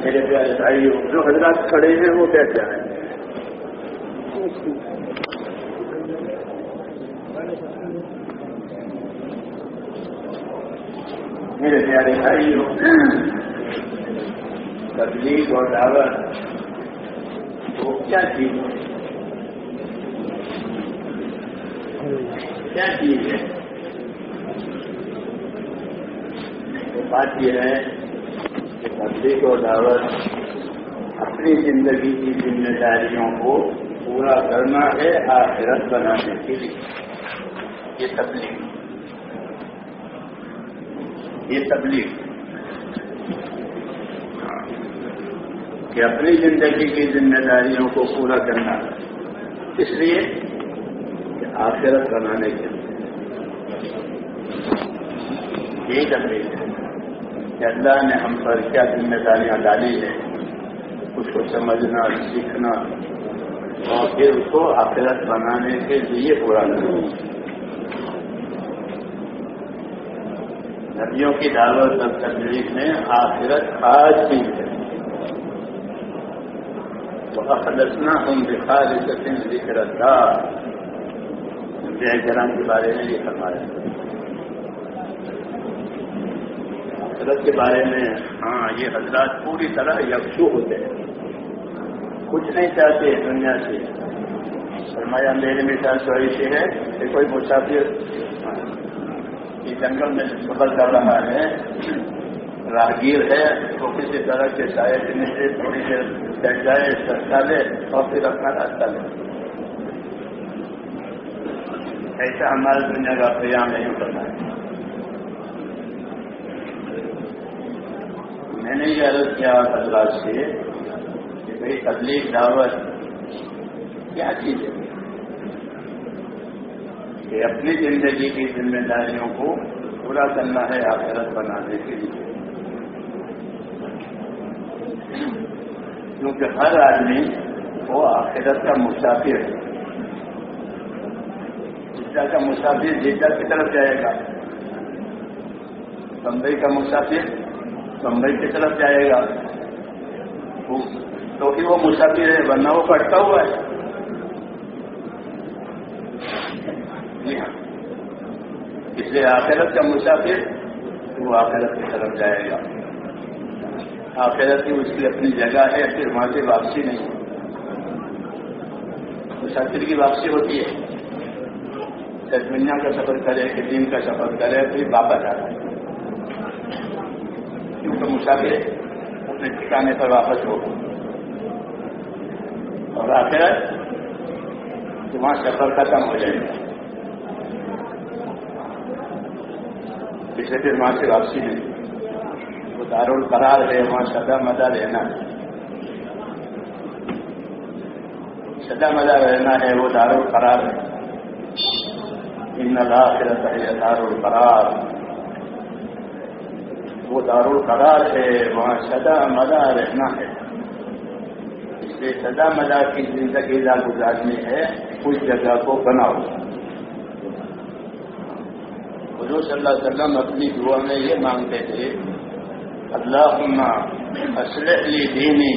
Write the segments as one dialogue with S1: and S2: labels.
S1: میرے پیارے بھائی جو حضرات کھڑے ہیں وہ بیٹھ جائیں میرے پیارے بھائی تبلیغ اور دعوت وہ کیا چیز ہے؟ کیا چیز ہے؟ بات یہ ہے کہ تبلیغ اور دعوت اپنی زندگی کی ذمہ داریوں کو پورا کرنا ہے، آخرت بنانے کے لیے۔ یہ تبلیغ۔ یہ تبلیغ۔ کہ اپنی زندگی کی ذمہ داریوں کو پورا کرنا۔ اس لیے کہ آخرت بنانے کے لیے۔ یہ تبلیغ ہے۔ کہ اللہ نے ہم پر کیا ذمہ داریاں ڈالی ہیں؟ اس کو سمجھنا، سیکھنا اور پھر اس کو آخرت بنانے کے لیے پورا کرنا۔ نبیوں کی دعوت اور تبلیغ میں آخرت خاص چیز ہے۔ تو اخلصنا ہم بخار ذکر اللہ کرام کے بارے میں یہ فرمایا۔ حضرت کے بارے میں ہاں یہ حضرات پوری طرح یکسو ہوتے ہیں۔ کچھ نہیں چاہتے دنیا سے۔ فرمایا، میرے میں چاہ سے ہے کہ کوئی مسافر جنگل میں سفر کر رہا ہے، راہگیر ہے تو کسی طرح کے سائے کے نیچے تھوڑی دیر بیٹھ جائے سستا لے اور پھر اپنا راستہ لے۔ ایسا ہمارے دنیا کا قیام نہیں کرنا ہے میں نے یہ عرض کیا حضرات سے کہ بھائی تبلیغ دعوت کیا چیز ہے؟ کہ اپنی زندگی کی ذمہ داریوں کو پورا کرنا ہے آخرت بنانے کے لیے۔ کیونکہ ہر آدمی وہ آخرت کا مسافر ہے۔ جدہ کا مسافر جدہ کی طرف جائے گا، بمبئی کا مسافر بمبئی کی طرف جائے گا۔ تو وہ مسافر ہے، ورنہ وہ کٹتا ہوا ہے۔ جی ہاں۔ اس لیے آخرت کا مسافر وہ آخرت کی طرف جائے گا۔ آخرت کی اس کی اپنی جگہ ہے، پھر وہاں سے واپسی نہیں۔ مسافر کی واپسی ہوتی ہے۔ دنیا کا سفر کرے کہ دن کا سفر کرے، پھر واپس آتا ہے۔ مسافر اپنے ٹھکانے پر واپس ہو۔ اور آخرت وہاں سفر ختم ہو جائے گا۔ اسے پھر وہاں سے واپسی نہیں وہ دار القرار ہے، وہاں سدا مزہ رہنا۔ ہے سدا مزہ رہنا ہے، وہ دار القرار ہے۔ ان لاخرت ہے دار القرار وہ دار القرار ہے، وہاں سدا مزہ رہنا ہے۔ اس لیے سدا مزہ کی زندگی لا گزارنی ہے، اس جگہ کو بناؤ۔ حضور صلی اللہ علیہ وسلم اپنی دعا میں یہ مانگتے تھے اللہ اسلح لی دینی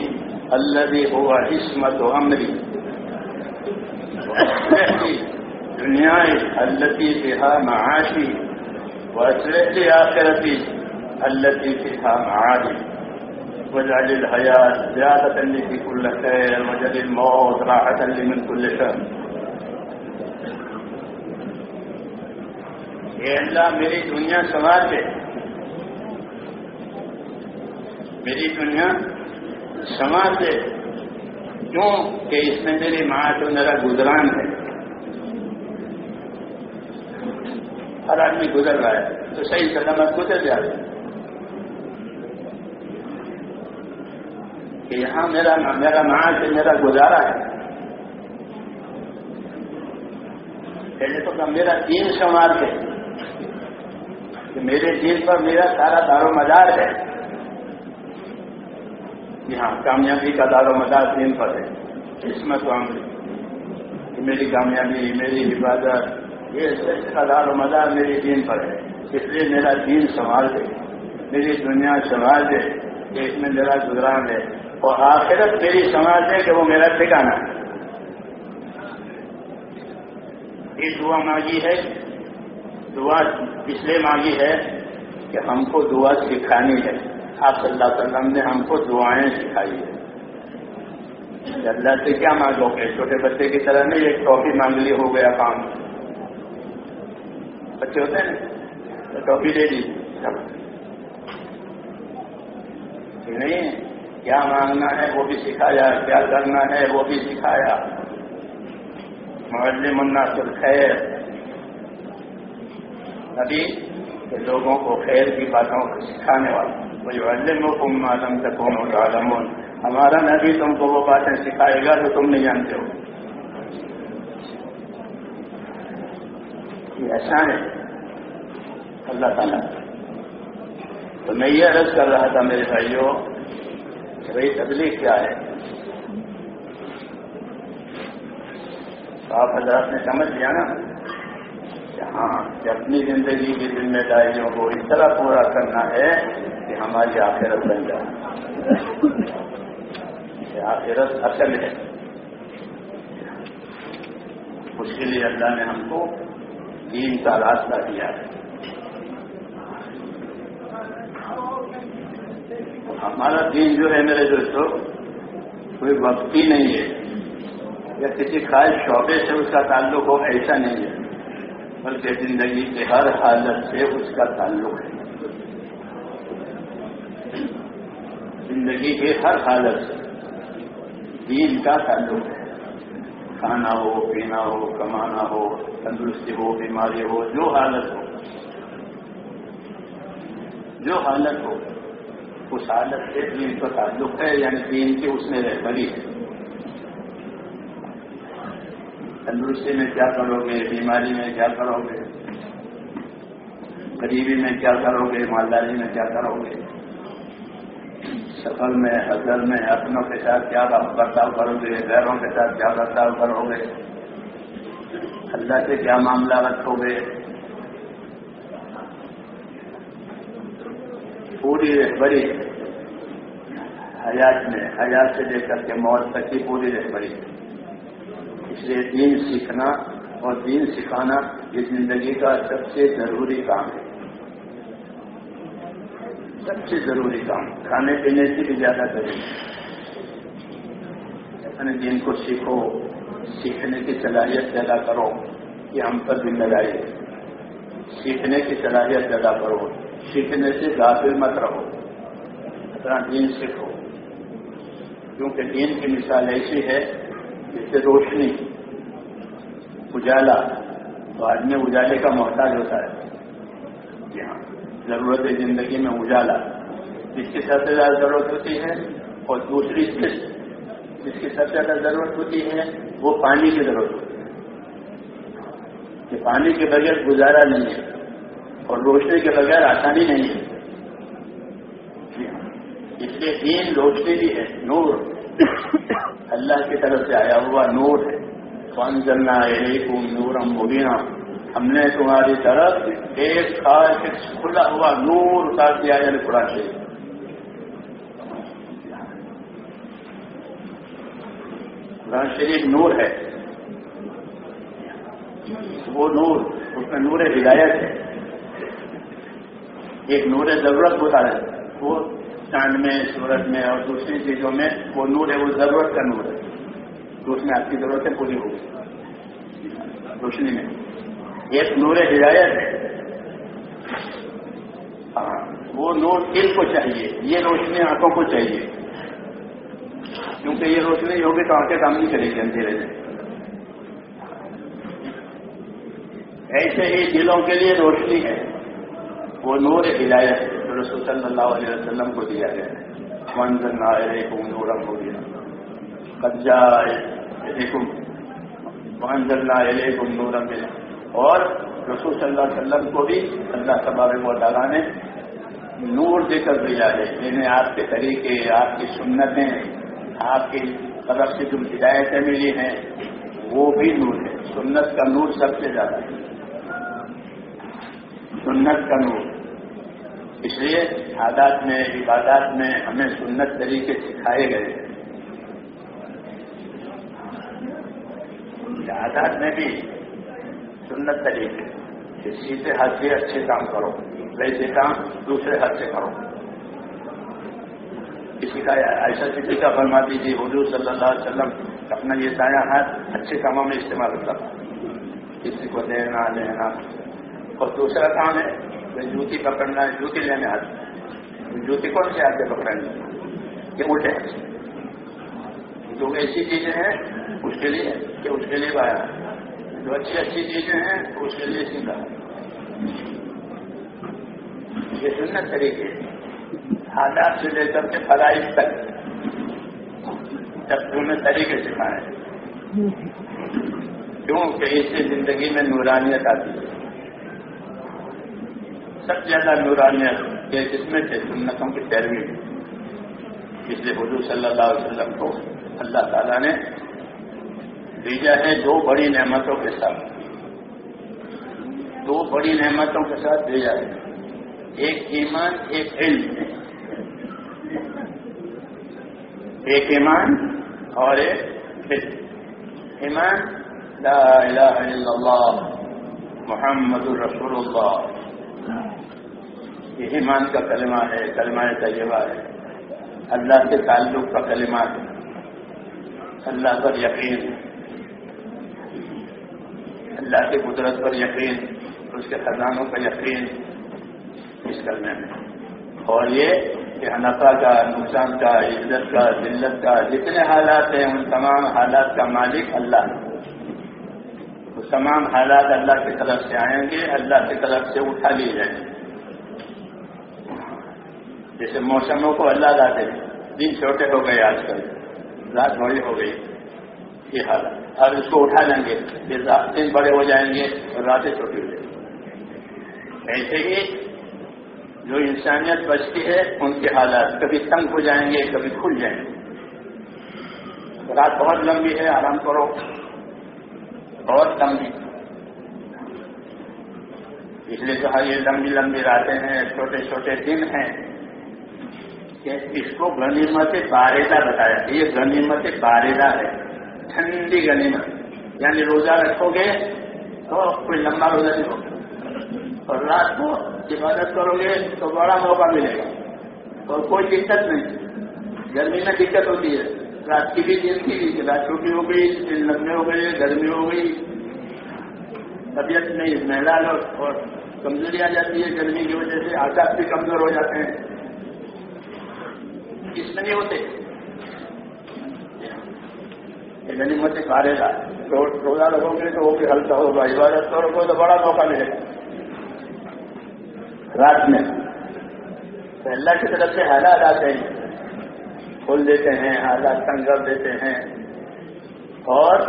S1: اللہ ہوا عصمت و عمری دنیا التی فہا معاشی و اسلح لی آخرتی۔ التی فہا معاشی وجعل الحياة زيادة لي في كل خير وجعل الموت راحة لي من كل شر. اے اللہ میری دنیا سنوار دے۔ میری دنیا سنوار دے۔ کیوں کہ اس میں میری ماں تو میرا گزران ہے۔ ہر آدمی گزر رہا ہے۔ تو صحیح سلامت گزر جاتا ہے۔ کہ یہاں میرا میرا ماں سے میرا گزارا ہے۔ پہلے تو میرا تین سوال ہے۔ کہ میرے دل پر میرا سارا دار و مدار ہے۔ یہاں کامیابی کا دار و مدار دین پر ہے۔ قسمت عمری کہ میری کامیابی میری حفاظت یہ اس کا دار و مدار میری دین پر ہے۔ اس لیے میرا دین سنبھال دے میری دنیا سنبھال دے کہ اس میں میرا گزران ہے۔ اور آخرت میری سماج ہے کہ وہ میرا ٹھکانا ہے۔ یہ دعا مانگی ہے۔ دعا اس لیے مانگی ہے کہ ہم کو دعا سکھانی ہے۔ آپ صلی اللہ علیہ وسلم نے ہم کو دعائیں سکھائی ہے اللہ سے کیا مانگو گے؟ چھوٹے بچے کی طرح نہیں، ایک ٹرافی مانگ لی ہو گیا کام بچے ہوتے ہیں ٹرافی دے دی نہیں کیا مانگنا ہے؟ وہ بھی سکھایا، کیا کرنا ہے؟ وہ بھی سکھایا۔ معلم الناس الخیر ابھی لوگوں کو خیر کی باتوں کو سکھانے والا۔ وہ علم حکم عالم تکون عالم ہمارا نبی تم کو وہ باتیں سکھائے گا جو تم نہیں جانتے ہو۔ یہ ہے۔ اللہ تعالیٰ۔ تو میں یہ عرض کر رہا تھا میرے بھائیوں بھائی تبلیغ کیا ہے؟ آپ حضرات نے سمجھ لیا نا؟ کہ ہاں کہ اپنی زندگی کی ذمہ داریوں کو اس طرح پورا کرنا ہے کہ ہماری آخرت بن جائے۔ آخرت اصل ہے۔ اس کے لیے اللہ نے ہم کو تین کا راستہ دیا ہے۔ ہمارا دین جو ہے میرے دوستوں کوئی وقتی نہیں ہے۔ یا کسی خاص شعبے سے اس کا تعلق ہو، ایسا نہیں ہے۔ بلکہ زندگی کے ہر حالت سے اس کا تعلق ہے۔ زندگی کے ہر حالت سے دین کا تعلق ہے۔ کھانا ہو، پینا ہو، کمانا ہو، تندرستی ہو، بیماری ہو، جو حالت ہو۔ جو حالت ہو۔ اس سے دین کا تعلق ہے یعنی دین کی اس میں رہبری ہے۔ تندرستی میں کیا کرو گے؟ بیماری میں کیا کرو گے؟ غریبی میں کیا کرو گے؟ مالداری میں کیا کرو گے؟ سفر میں، حضر میں، اپنوں کے ساتھ کیا برتاؤ کرو گے؟ غیروں کے ساتھ کیا برتاؤ کرو گے؟ اللہ سے کیا معاملہ رکھو گے؟ پوری بڑی حیات میں، حیات سے لے کر کے موت تک کی پوری رہبری۔ اس لیے دین سیکھنا اور دین سکھانا یہ زندگی کا سب سے ضروری کام ہے۔ سب سے ضروری کام۔ کھانے پینے سے بھی زیادہ ضروری۔ اپنے دین کو سیکھو، سیکھنے کی صلاحیت پیدا کرو یہ ہم پر ذمہ داری ہے۔ سیکھنے کی صلاحیت پیدا کرو۔ سیکھنے سے غافل مت رہو۔ اپنا دین سیکھو۔ کیونکہ دین کی مثال ایسی ہے، جس سے روشنی، اجالا، تو آدمی اجالے کا محتاج ہوتا ہے۔ جی ہاں ضرورت زندگی میں اجالا۔ جس کی سب سے زیادہ ضرورت ہوتی ہے، اور دوسری چیز جس کی سب سے زیادہ ضرورت ہوتی ہے، وہ پانی کی ضرورت ہوتی ہے۔ کہ پانی کے بغیر گزارا نہیں ہے۔ اور روشنی کے بغیر آسانی نہیں ہے۔ جی ہاں۔ اس لیے تین روشنی بھی ہے نور۔ اللہ کی طرف سے آیا ہوا نور ہے۔ کون جلنا ہے نورم مبینہ ہم نے تمہاری طرف ایک خاص کھلا ہوا نور اتار دیا یعنی قرآن شریف۔ قرآن شریف نور ہے۔ وہ نور، اس میں نور ہدایت ہے۔ ایک نور ضرورت ہوتا ہے۔ وہ چاند میں، سورج میں اور دوسری چیزوں میں وہ نور ہے، وہ ضرورت کا نور ہے۔ تو اس میں آپ کی ضرورتیں پوری ہوگی روشنی میں۔ ایک نور ہدایت ہے۔ ہاں وہ نور دل کو چاہیے۔ یہ روشنی آنکھوں کو چاہیے۔ کیونکہ یہ روشنی ہوگی تو آنکھیں کام نہیں کرے گی اندھیرے میں۔ ایسے ہی دلوں کے لیے روشنی ہے۔ وہ نور ہدایت جو رسول صلی اللہ علیہ وسلم کو دیا گیا منظر نہ کو نورم ہو گیا قبضہ منظر نہ کو نورم ملا اور رسول صلی اللہ علیہ وسلم کو بھی اللہ تبارک و تعالیٰ نے نور دے کر دیا ہے۔ جنہیں آپ کے طریقے، آپ کی سنتیں، آپ کی طرف سے جو ہدایتیں ملی ہیں، وہ بھی نور ہے سنت کا نور سب سے زیادہ ہے۔ سنت کا نور۔ اس لیے عادات میں، عبادات میں ہمیں سنت طریقے سکھائے گئے۔ عادات میں بھی سنت طریقے۔ سیدھے ہاتھ سے اچھے کام کرو، ویسے کام دوسرے ہاتھ سے کرو۔ کسی کا ایسا کسی کا فرما دیجیے حضور صلی اللہ علیہ وسلم اپنا یہ دایاں ہاتھ اچھے کاموں میں استعمال ہوتا تھا کسی کو دینا، لینا۔ اور دوسرا کام ہے جوتی پکڑنا ہے، جوتی لینے آتے جوتی کون سے آتے پکڑنے یہ الٹے جو ایسی چیزیں ہیں، اس کے لیے، کہ اس کے لیے بایا جو اچھی اچھی چیزیں ہیں، اس کے لیے سیکھا یہ سنت طریقے حالات سے لے کر کے فرائض تک تب میں طریقے سکھائے۔ کیوں کہ اس سے زندگی میں نورانیت آتی ہے۔ سب زیادہ نورانیت کے جس میں سے سنتوں کی پیروی اس لیے حضور صلی اللہ علیہ وسلم کو اللہ تعالیٰ نے بھیجا ہے دو بڑی نعمتوں کے ساتھ۔ دو بڑی نعمتوں کے ساتھ بھیجا ہے۔ ایک ایمان، ایک علم۔ ایک ایمان اور ایک ایمان، لا الہ الا اللہ، محمد الرسول اللہ۔ یہ ایمان کا کلمہ ہے، کلمہ طیبہ ہے۔ اللہ کے تعلق کا کلمہ ہے۔ اللہ پر یقین۔ اللہ کی قدرت پر یقین، اس کے خزانوں کا یقین۔ اس کلمے میں۔ اور یہ کہ نفع کا، نقصان کا، عزت کا، ذلت کا، جتنے حالات ہیں، ان تمام حالات کا مالک اللہ۔ وہ تمام حالات اللہ کی طرف سے آئیں گے، اللہ کی طرف سے اٹھا لیے جائیں گے۔ جیسے موسموں کو اللہ لاتے دن چھوٹے ہو گئے آج کل، رات بڑی ہو گئی۔ یہ حالت اور اس کو اٹھا لیں گے۔ دن بڑے ہو جائیں گے اور راتیں چھوٹی ہو جائیں گے ایسے ہی جو انسانیت بچتی ہے، ان کے حالات کبھی تنگ ہو جائیں گے، کبھی کھل جائیں گے۔ رات بہت لمبی ہے، آرام کرو۔ بہت لمبی۔ اس لیے کہا یہ لمبی لمبی راتیں ہیں، چھوٹے چھوٹے دن ہیں۔ کہ اس کو غنیمت باریدہ بتایا یہ غنیمت باریدہ ہے۔ ٹھنڈی غنیمت۔ یعنی روزہ رکھو گے تو کوئی لمبا روزہ نہیں ہوگا۔ اور رات کو عبادت کرو گے تو بڑا موقع ملے گا۔ اور کوئی دقت نہیں۔ گرمی میں دقت ہوتی ہے۔ رات کی بھی دن کی بھی رات چھوٹی ہو گئی، دن لمبے ہو گئے، گرمی ہو گئی۔ طبیعت نہیں محلہ لوگ اور کمزوری آ جاتی ہے۔ گرمی کی وجہ سے آکاش بھی کمزور ہو جاتے ہیں۔ اس میں نہیں ہوتے۔ گنی مت کھارے گا روزہ رکھو گے تو وہ بھی ہلکا ہوگا۔ عبادت کرو گے تو بڑا موقع ملے۔ گا رات میں۔ اللہ کی طرف سے حالات آتے ہیں۔ کھول دیتے ہیں، حالات تنگ کر دیتے ہیں۔ اور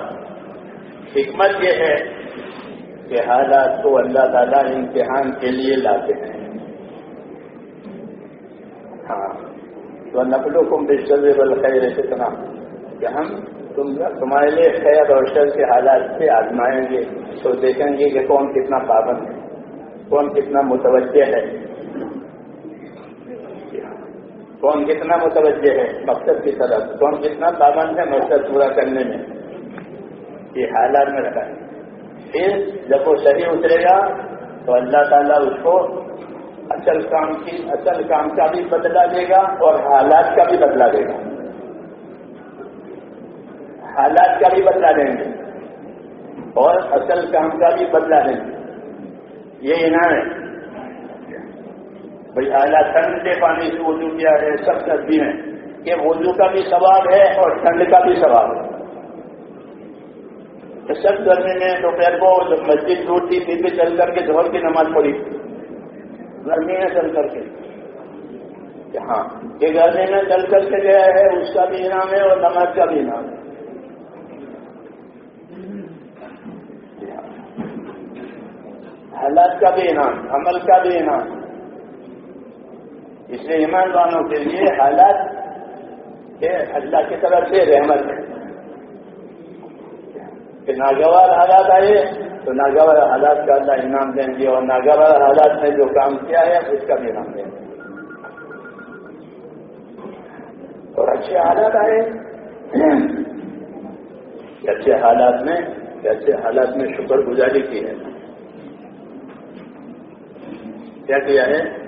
S1: حکمت یہ ہے کہ حالات کو اللہ تعالیٰ امتحان کے لیے لاتے ہیں۔ ہاں۔ تو نقل و کم بشر بل خیر کتنا کہ ہم تم تمہارے لیے خیر اور شر کے حالات سے آزمائیں گے۔ تو دیکھیں گے کہ کون کتنا پابند ہے، کون کتنا متوجہ ہے۔ کون کتنا متوجہ ہے مقصد کی طرف، کون کتنا پابند ہے مقصد پورا کرنے میں۔ یہ حالات میں رکھا ہے۔ پھر جب وہ صحیح اترے گا تو اللہ تعالیٰ اس کو اصل کام کی اصل کام کا بھی بدلا دے گا اور حالات کا بھی بدلا دے گا۔ حالات کا بھی بدلا دیں گے اور اصل کام کا بھی بدلا دیں گے۔ یہ انعام ہے۔ بھائی، اعلیٰ ٹھنڈے پانی سے وضو کیا ہے سب سردی میں۔ یہ وضو کا بھی ثواب ہے اور ٹھنڈ کا بھی ثواب ہے۔ سب گرمی میں دوپہر کو مسجد دور تھی، پھر بھی چل کر کے زہر کی نماز پڑھی۔ گرمی میں چل کر کے۔ ہاں یہ گرمی میں چل کر کے گیا ہے، اس کا بھی انعام ہے اور نماز کا بھی انعام ہے۔ حالات کا بھی انعام، عمل کا بھی انعام۔ اس لیے ایمان والوں کے لیے حالات اللہ کی طرف سے رحمت ہے۔ کہ ناگوار حالات آئے۔ تو ناگوار حالات کا اللہ انعام دیں گے اور ناگوار حالات میں جو کام کیا ہے، اس کا بھی انعام دیں گے۔ اور اچھے حالات آئے۔ اچھے حالات میں، اچھے حالات میں شکر گزاری کی ہے۔ کیا کیا ہے؟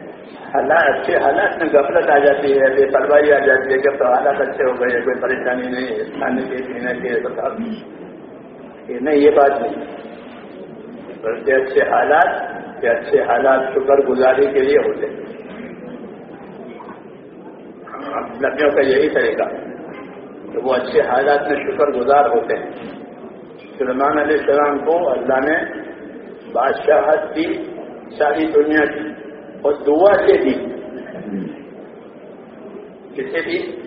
S1: حالات، اچھے حالات میں غفلت آ جاتی ہے، بے پرواہی آ جاتی ہے۔ جب تو حالات اچھے ہو گئے، کوئی پریشانی نہیں ہے، کھانے کے پینے کے سب یہ نہیں، یہ بات نہیں۔ بلکہ اچھے حالات کہ اچھے حالات شکر گزاری کے لیے ہوتے ہیں۔ نبیوں کا یہی طریقہ۔ کہ وہ اچھے حالات میں شکر گزار ہوتے ہیں۔ سلمان علیہ السلام کو اللہ نے بادشاہت کی، ساری دنیا کی، اور دعا سے دی۔ کسی بھی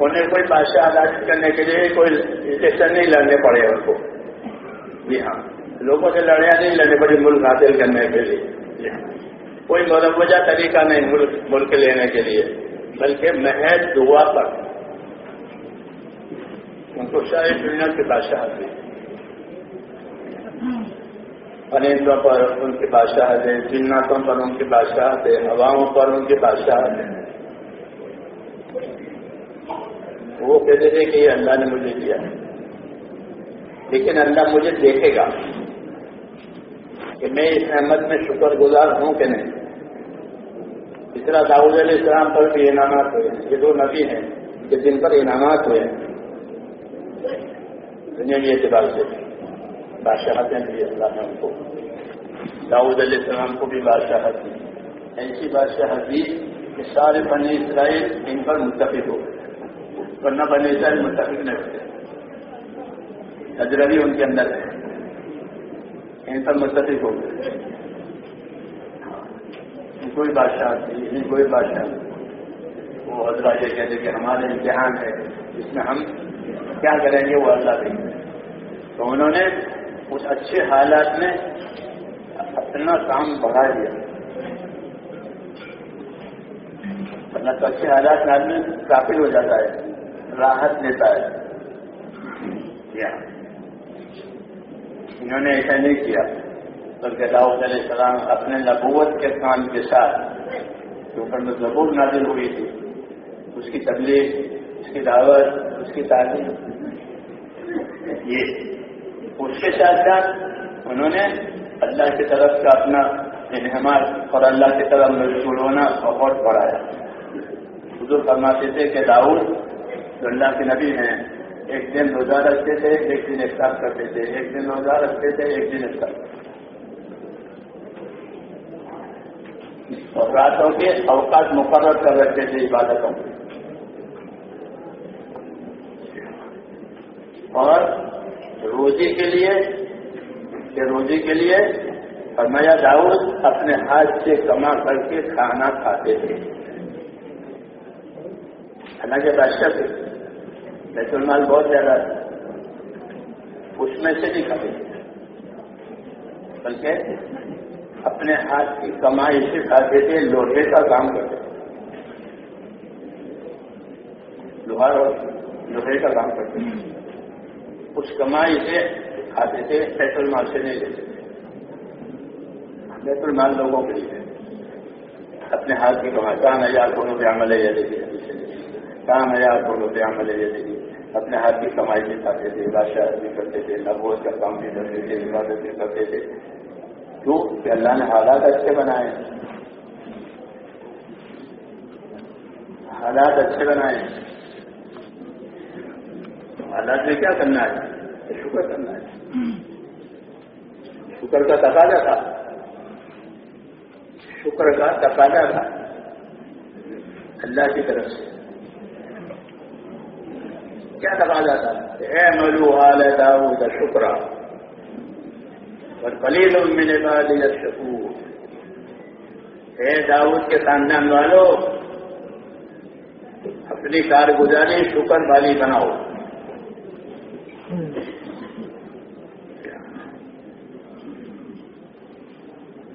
S1: انہیں کوئی بادشاہ عدالت کرنے کے لیے کوئی اسٹیشن نہیں لڑنے پڑے ان کو۔ جی ہاں۔ لوگوں سے لڑیا نہیں لڑنے پڑی ملک حاصل کرنے کے لیے۔ کوئی مروجہ طریقہ نہیں ملک ملک لینے کے لیے، بلکہ محض دعا پر۔ ان کو ساری دنیا کی بادشاہ تھی پرندوں پر ان کی بادشاہ ہے جناتوں پر ان کی بادشاہ ہے ہواؤں پر ان کی بادشاہ ہے وہ کہتے تھے کہ یہ اللہ نے مجھے دیا لیکن اللہ مجھے دیکھے گا۔ کہ میں اس احمد میں شکر گزار ہوں کہ نہیں؟ اس طرح داؤد علیہ السلام پر بھی انعامات ہوئے یہ دو نبی ہیں کہ جن پر انعامات ہوئے دنیا اعتبار سے بادشاہتیں دی اللہ نے ان کو داؤد علیہ السلام کو بھی بادشاہت دی۔ ایسی بادشاہت دی کہ سارے بنی اسرائیل ان پر متفق ہو گئے۔ ورنہ بنی اسرائیل متفق نہیں ہوتے۔ اجربی ان کے اندر ہے۔ ان پر متفق ہو گئے۔ ہاں، کوئی بادشاہ تھی کوئی بادشاہ وہ حضرات یہ کہتے کہ ہمارے امتحان ہے، اس میں ہم کیا کریں گے؟ وہ اللہ دیں گے تو انہوں نے اس اچھے حالات میں اپنا کام بڑھا دیا۔ ورنہ تو اچھے حالات میں آدمی کافی ہو جاتا ہے، راحت لیتا ہے۔ انہوں نے ایسا نہیں کیا۔ بلکہ داؤد علیہ السلام اپنے نبوت کے کام کے ساتھ جو اوپر میں ضبور نازل ہوئی تھی، اس کی تبلیغ، اس کی دعوت، اس کی تعلیم یہ اس کے ساتھ ساتھ انہوں نے اللہ کی طرف کا اپنا انہمات اور اللہ کی طرف مشغول ہونا بہت بڑھایا۔ حضور فرماتے تھے کہ داؤد جو اللہ کے نبی ہیں ایک دن روزہ رکھتے تھے، ایک دن افطار کرتے تھے۔ ایک دن روزہ رکھتے تھے، ایک دن افطار۔ کرتے اور راتوں کے اوقات مقرر کر رکھتے تھے عبادتوں اور روزی کے لیے، کہ روزی کے لیے فرمایا، داؤد اپنے ہاتھ سے کما کر کے کھانا کھاتے تھے۔ حالانکہ بادشاہ بیت المال بہت زیادہ تھا اس میں سے نہیں کھاتے بلکہ اپنے ہاتھ کی کمائی سے کھاتے تھے لوہے کا کام کرتے۔ لوہار اور لوہے کا کام کرتے۔ اس کمائی سے کھاتے تھے بیت المال سے نہیں لیتے۔ بیت المال لوگوں کے لیے۔ اپنے ہاتھ کی کمائی کہاں نیا کونوں پہ عمل ہے دیکھیے۔ کہاں نیا کونوں پہ عمل ہے دیکھیے۔ اپنے ہاتھ کی کمائی سے کھاتے تھے بادشاہ بھی کرتے تھے، نبوت کا کام بھی کرتے تھے، عبادت بھی کرتے تھے۔ کیوں کہ اللہ نے حالات اچھے بنائے۔ حالات اچھے بنائے۔ حالات میں کیا کرنا ہے؟ شکر کرنا ہے۔ شکر کا تقاضا تھا۔ شکر کا تقاضا تھا۔ اللہ کی طرف سے۔ کیا تقاضا تھا اے ملو حال داؤ شکرا۔ اور پلیل میرے بعد شکور اے داؤد کے خاندان والوں اپنی کارگزاری، شکر والی بناؤ۔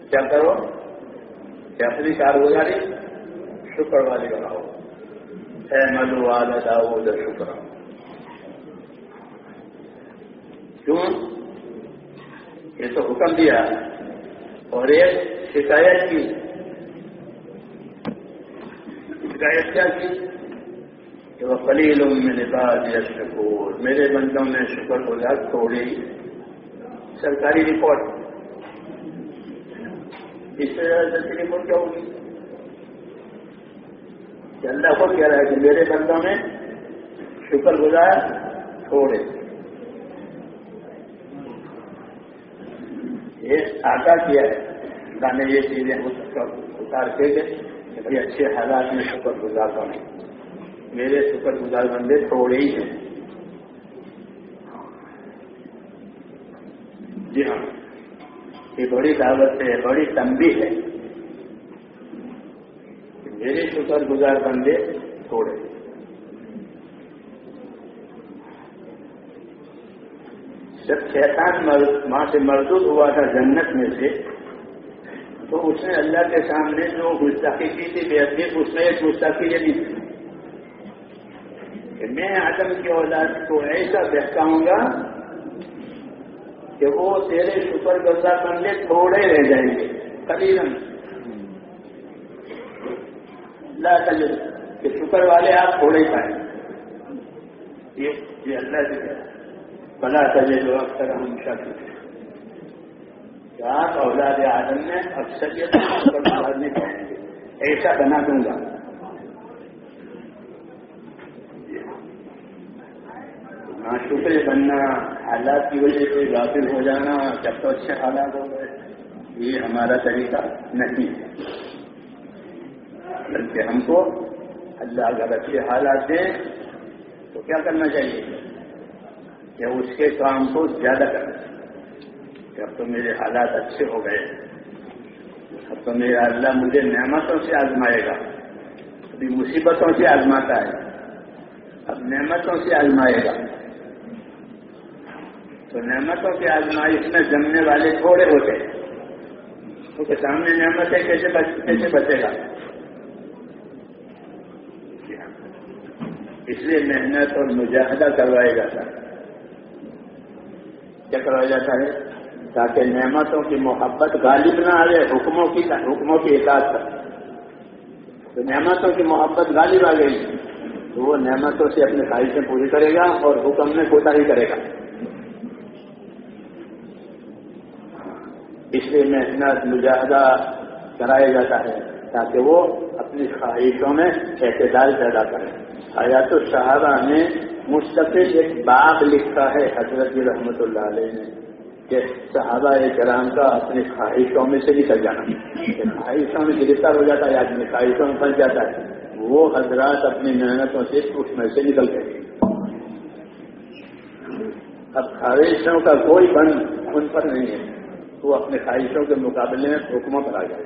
S1: کیا کرو؟ کہ اپنی کارگزاری، شکر والی بناؤ۔ اے ملو والا داؤد شکر کیوں یہ تو حکم دیا اور ایک شکایت کی۔ شکایت کیا کی؟ کہ وہ خلیل میں نباز یا شکور میرے بندوں میں شکر گزار تھوڑی سرکاری رپورٹ۔ اس سے زیادہ سرکاری رپورٹ کیا ہوگی؟ کہ اللہ کو کہہ رہا ہے کہ میرے بندوں میں شکر گزار تھوڑے یہ کیا ہے؟ اللہ نے یہ چیزیں اتار کے کہ بھائی اچھے حالات میں شکر گزار بنے میرے شکر گزار بندے تھوڑے ہی ہیں۔ جی ہاں۔ یہ بڑی دعوت ہے بڑی تنبی ہے۔ میرے شکر گزار بندے تھوڑے۔ جب شیطان ماں سے مردود ہوا تھا جنت میں سے، تو اس نے اللہ کے سامنے جو گستاخی کی تھی، بے ادبی اس میں ایک گستاخی یہ نہیں کہ میں آدم کی اولاد کو ایسا بہکاؤں گا کہ وہ تیرے شکر گزار بندے تھوڑے رہ جائیں گے۔ کبھی اللہ کا کہ شکر والے آپ تھوڑے ہی پائیں۔ یہ اللہ سے کہہ بلا تجے جو اکثر ہم شکل آپ اولاد آدم میں اکثریت نہیں پائیں گے ایسا بنا دوں گا. نہ بننا، حالات کی وجہ سے غافل ہو جانا، جب تو اچھے حالات ہو گئے، یہ ہمارا طریقہ نہیں بلکہ ہم کو اللہ اگر اچھے حالات دیں، تو کیا کرنا چاہیے؟ کہ اس کے کام کو زیادہ کرنا چاہیے۔ کہ اب تو میرے حالات اچھے ہو گئے، اب تو میرا اللہ مجھے نعمتوں سے آزمائے گا۔ ابھی مصیبتوں سے آزماتا ہے، اب نعمتوں سے آزمائے گا۔ تو نعمتوں کی آزمائش میں جمنے والے تھوڑے ہوتے ہیں۔ کیونکہ سامنے نعمتیں کیسے کیسے بچے گا؟ اس لیے محنت اور مجاہدہ کروایا جاتا ہے۔ کیا کروایا جاتا ہے تاکہ نعمتوں کی محبت غالب نہ آئے، حکموں کی حکموں کی اطاعت کر تو نعمتوں کی محبت غالب آ گئی، تو وہ نعمتوں سے اپنی خواہشیں پوری کرے گا اور حکم میں کوتا ہی کرے گا۔ اس لیے محنت مجاہدہ کرایا جاتا ہے تاکہ وہ اپنی خواہشوں میں اعتدال پیدا کرے۔ حیات الصحابہ نے مستقل ایک باغ لکھا ہے، حضرت جی رحمت اللہ علیہ نے، کہ صحابہ کرام کا اپنی خواہشوں میں سے نکل جانا۔ خواہشوں میں گرفتار ہو جاتا ہے، آدمی خواہشوں میں پھنس جاتا ہے۔ وہ حضرات اپنی محنتوں سے اس میں سے نکل گئے۔ اب خواہشوں کا کوئی بند ان پر نہیں ہے۔ وہ اپنے خواہشوں کے مقابلے میں حکموں پر آ جائے۔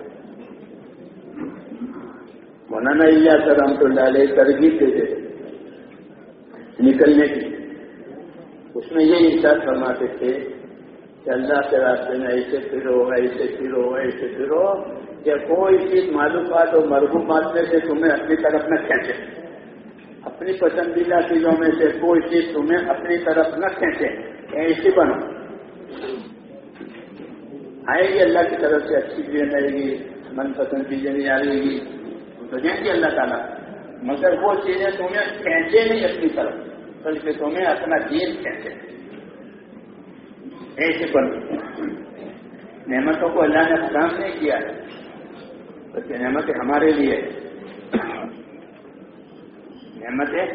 S1: مولانا اللہ سر رحمۃ اللہ علیہ ترغیب دیتے۔ تھے نکلنے کی۔ اس میں یہ ارشاد فرماتے تھے کہ اللہ کے راستے میں ایسے پھرو ایسے پھرو ایسے پھرو کہ کوئی چیز معلومات اور مرغوبات میں سے تمہیں اپنی طرف نہ کھینچے۔ اپنی پسندیدہ چیزوں میں سے کوئی چیز تمہیں اپنی طرف نہ کھینچے۔ ایسی بنو۔ آئے گی اللہ کی طرف سے اچھی چیزیں آئے گی، من پسند چیزیں نہیں آئے گی۔ تو دیں گے اللہ تعالیٰ۔ مگر وہ چیزیں تمہیں کھینچے نہیں اپنی طرف۔ بلکہ تمہیں اپنا دین کھینچے ایسے بن نعمتوں کو اللہ نے حرام نہیں کیا۔ ہے بلکہ نعمتیں ہمارے لیے۔ نعمتیں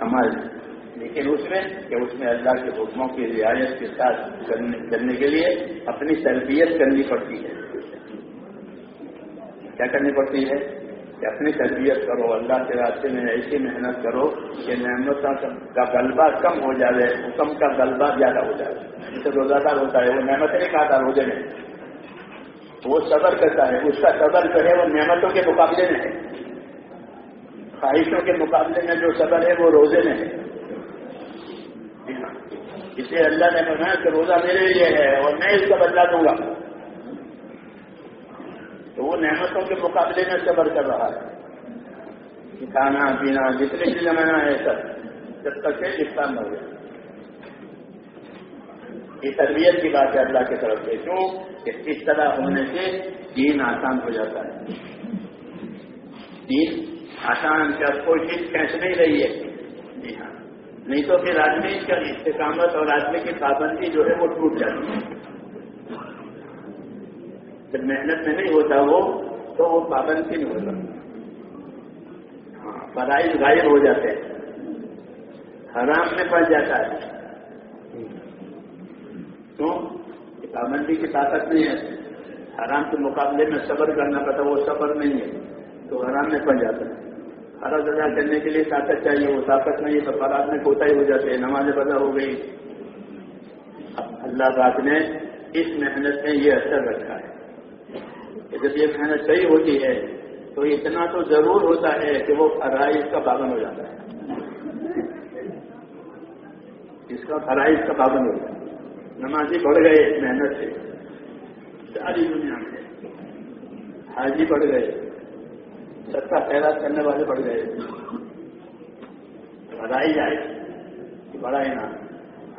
S1: ہمارے لیکن اس میں کہ اس میں اللہ کے حکموں کی رعایت کے ساتھ کرنے کے لیے اپنی تربیت کرنی پڑتی ہے۔ کیا کرنی پڑتی ہے؟ کہ اپنی تربیت کرو، اللہ کے راستے میں ایسی محنت کرو کہ نعمتوں کا غلبہ کم ہو جائے، حکم کا غلبہ زیادہ ہو جائے۔ جیسے روزہ دار ہوتا ہے، وہ نعمت نہیں کھاتا، روزے میں۔ وہ صبر کرتا ہے، اس کا صبر جو ہے، وہ نعمتوں کے مقابلے میں ہے۔ خواہشوں کے مقابلے میں جو صبر ہے، وہ روزے میں ہے۔ جی ہاں۔ اسے اللہ نے بنایا کہ روزہ میرے لیے ہے اور میں اس کا بدلا دوں گا۔ تو وہ نعمتوں کے مقابلے میں صبر کر رہا ہے۔ کھانا، پینا، جتنے بھی زمانہ ہے سب، جب تک ہے افطار ہو یہ تربیت کی بات ہے اللہ کی طرف سے۔ کیوں؟ کہ اس طرح ہونے سے دین آسان ہو جاتا ہے۔ دین آسان کیا کوئی چیز کھینچ نہیں رہی ہے۔ جی ہاں۔ نہیں تو پھر آدمی کا استقامت اور آدمی کی پابندی جو ہے وہ ٹوٹ جاتی ہے۔ جب محنت میں نہیں ہوتا وہ، تو وہ پابندی نہیں ہوتا۔ ہاں فرائض غائب ہو جاتے ہیں۔ حرام میں پڑ جاتا ہے۔ کیوں؟ پابندی کی طاقت نہیں ہے۔ حرام کے مقابلے میں صبر کرنا پڑتا، وہ صبر نہیں ہے۔ تو حرام میں پڑ جاتا ہے۔ فرض ادا کرنے کے لیے طاقت چاہیے، وہ طاقت نہیں ہے تو فراد میں کوتا ہی ہو جاتے ہیں، نماز پتا ہو گئی۔ اب اللہ پاک نے اس محنت میں یہ اثر رکھا ہے۔ جب یہ محنت صحیح ہوتی ہے تو اتنا تو ضرور ہوتا ہے کہ وہ فرائض کا پابند ہو جاتا ہے۔ اس کا فرائض کا پابند ہو جاتا ہے۔ نمازی بڑھ گئے محنت سے۔ ساری دنیا میں حاجی بڑھ گئے۔ سستا خیرات کرنے والے بڑھ گئے۔ بدائی جائے۔ بڑا ہی نا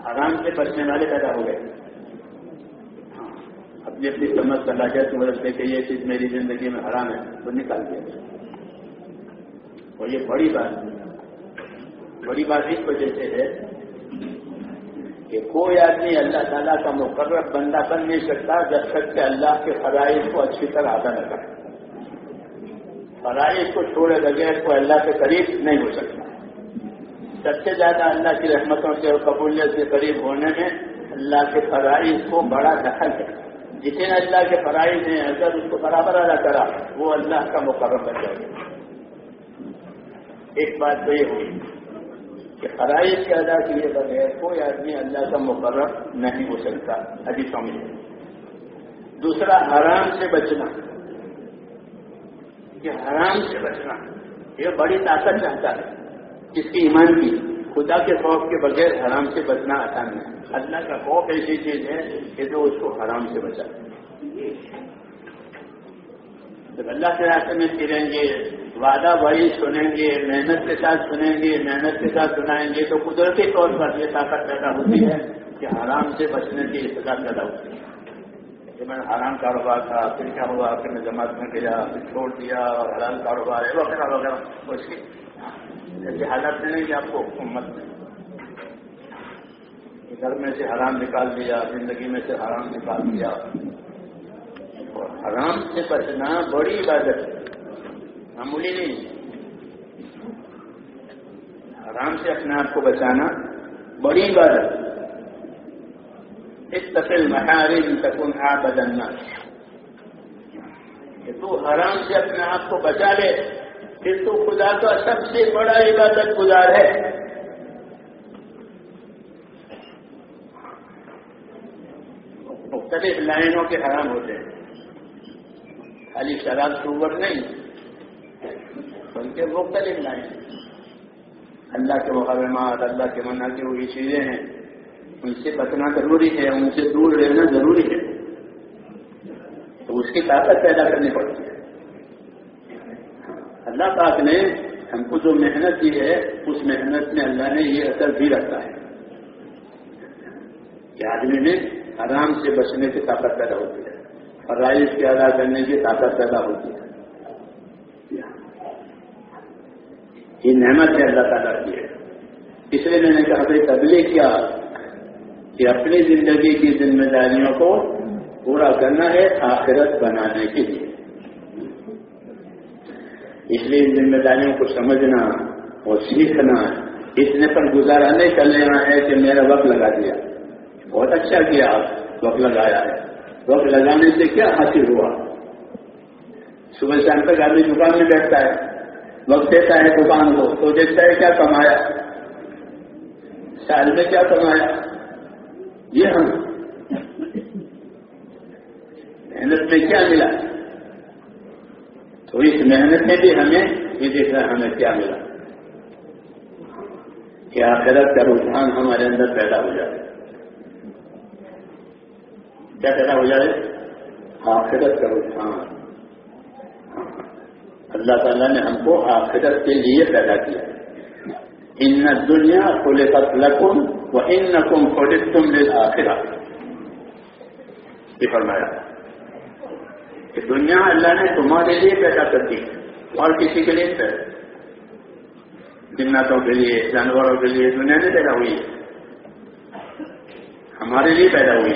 S1: آرام سے بچنے والے پیدا ہو گئے۔ اپنی اپنی سمجھ صلاحیت کی مدد سے کہ یہ چیز میری زندگی میں حرام ہے تو نکال دیا اور یہ بڑی بات بڑی بات اس وجہ سے ہے کہ کوئی آدمی اللہ تعالیٰ کا مقرر بندہ بن نہیں سکتا جب تک کہ اللہ کے فرائض کو اچھی طرح ادا نہ کرے۔ فرائض کو چھوڑے بغیر کوئی اللہ کے قریب نہیں ہو سکتا۔ سب سے زیادہ اللہ کی رحمتوں سے اور قبولیت کے قریب ہونے میں اللہ کے فرائض کو بڑا دخل ہے۔ جتنے اللہ کے فرائض ہیں اگر اس کو برابر ادا کرا، وہ اللہ کا مقرر بن جائے گا۔ ایک بات تو یہ ہوئی کہ فرائض کے ادا کیے بغیر کوئی آدمی اللہ کا مقرر نہیں ہو سکتا۔ ابھی سمجھ دوسرا، حرام سے بچنا۔ کہ حرام سے بچنا، یہ بڑی طاقت چاہتا ہے۔ اس کی ایمان کی۔ خدا کے خوف کے بغیر حرام سے بچنا آسان ہے۔ اللہ کا خوف ایسی چیز ہے کہ جو اس کو حرام سے بچا۔ جب اللہ کے راستے میں پھریں گے، وعدہ وہی سنیں گے، محنت کے ساتھ سنیں گے، محنت کے ساتھ سنائیں گے، تو قدرتی طور پر یہ طاقت پیدا ہوتی ہے کہ حرام سے بچنے کی استعداد پیدا ہوتی ہے۔ کہ میں حرام کاروبار تھا، پھر کیا ہوا؟ پھر میں جماعت میں گیا، پھر چھوڑ دیا، اور حلال کاروبار ہے، وغیرہ وغیرہ اس کی۔ ایسی حالت میں نہیں کہ آپ کو حکومت میں گھر میں سے حرام نکال دیا، زندگی میں سے حرام نکال دیا۔ اور حرام سے بچنا بڑی عبادت ہے۔ معمولی نہیں۔ حرام سے اپنے آپ کو بچانا بڑی عبادت اتقل محارم تکن عابد الناس۔ کہ تو حرام سے اپنے آپ کو بچا لے۔ پھر تو خدا کا سب سے بڑا عبادت گزار ہے۔ مختلف لائنوں کے حرام ہوتے ہیں۔ خالی شراب سور نہیں، بلکہ مختلف لائن۔ اللہ کے محرمات اللہ کے منع کی ہوئی چیزیں ہیں۔ ان سے بچنا ضروری ہے، ان سے دور رہنا ضروری ہے۔ تو اس کی طاقت پیدا کرنی پڑتی ہے۔ اللہ پاک نے ہم کو جو محنت کی ہے، اس محنت میں اللہ نے یہ اثر بھی رکھا ہے۔ کہ آدمی میں آرام سے بچنے کی طاقت پیدا ہوتی ہے اور رائس کے ادا کرنے کی طاقت پیدا ہوتی ہے۔ یہ نعمت ہے اللہ تعالیٰ کی ہے۔ اس لیے میں نے کہا بھائی تبلیغ کیا کہ اپنی زندگی کی ذمہ داریوں کو پورا کرنا ہے، آخرت بنانے کے لیے۔ اس لیے ان ذمہ داریوں کو سمجھنا اور سیکھنا اتنے پر گزارا نہیں کر لینا ہے کہ میرا وقت لگا دیا۔ بہت اچھا کیا آپ، وقت لگایا ہے۔ وقت لگانے سے کیا حاصل ہوا؟ صبح شام تک آدمی دکان میں بیٹھتا ہے، وقت دیتا ہے دکان کو، تو دیکھتا ہے کیا کمایا۔ سال میں کیا کمایا؟ یہ ہم۔ محنت میں کیا ملا؟ تو اس محنت میں بھی ہمیں یہ دیکھ رہا ہمیں کیا ملا کہ آخرت کا رجحان ہمارے اندر پیدا ہو جائے۔ کیا پیدا ہو جائے؟ آخرت کا رجحان۔ اللہ تعالیٰ نے ہم کو آخرت کے لیے پیدا کیا۔ ان دنیا کھولے لکم وہ ان نقم کھولے تم لے آخرا یہ فرمایا۔ کہ دنیا اللہ نے تمہارے لیے پیدا کر دی اور کسی کے لیے پیدا کے لیے، جانوروں کے لیے دنیا نہیں پیدا ہوئی ہمارے لیے پیدا ہوئی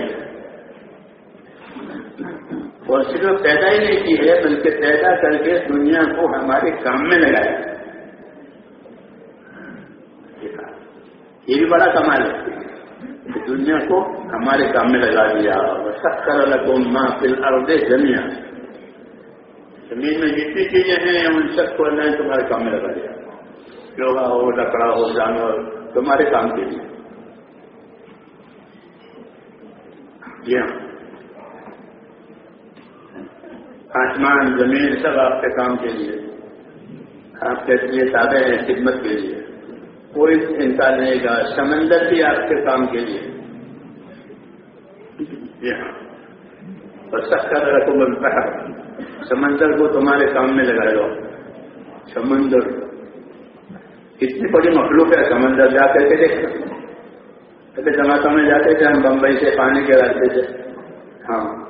S1: اور صرف پیدا ہی نہیں کی ہے، بلکہ پیدا کر کے دنیا کو ہمارے کام میں لگایا۔ یہ بھی بڑا کمال ہے دنیا کو ہمارے کام میں لگا دیا۔ سکر الگ ماں فل اردے زمین زمین میں جتنی چیزیں ہیں، ان سب کو اللہ نے تمہارے کام میں لگا دیا۔ لوہا ہو، لکڑا ہو، جانور تمہارے کام کے لیے۔ جی ہاں آسمان، زمین، سب آپ کے کام کے لیے۔ آپ کے لیے تابع ہیں، خدمت کے لیے۔ کوئی چنتا نہیں گا، سمندر بھی آپ کے کام کے لیے۔ جی ہاں اور سکر رقم البحر۔ سمندر کو تمہارے کام میں لگا لو۔ سمندر۔ کتنی بڑی مخلوق ہے سمندر، جا کر کے دیکھ۔ کبھی جماعتوں میں جاتے تھے، ہم بمبئی سے پانی کے راستے سے۔ ہاں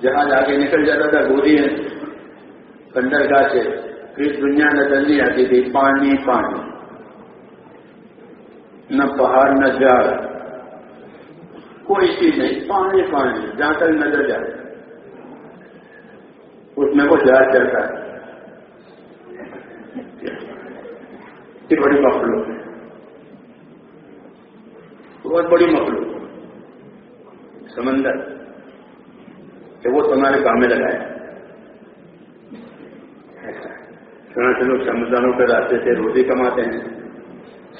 S1: جہاز آگے نکل جاتا تھا گوری بندرگاہ سے۔ پھر دنیا نظر نہیں آتی تھی۔ پانی پانی۔ نہ پہاڑ، نہ جال کوئی چیز نہیں، پانی پانی، جہاں تک نظر جائے۔ اس میں وہ جہاز چلتا ہے۔ یہ بڑی مخلوق ہے۔ بہت بڑی مخلوق۔ سمندر کہ وہ تمہارے کام میں لگائے سے لوگ سمندروں کے راستے سے روٹی کماتے ہیں۔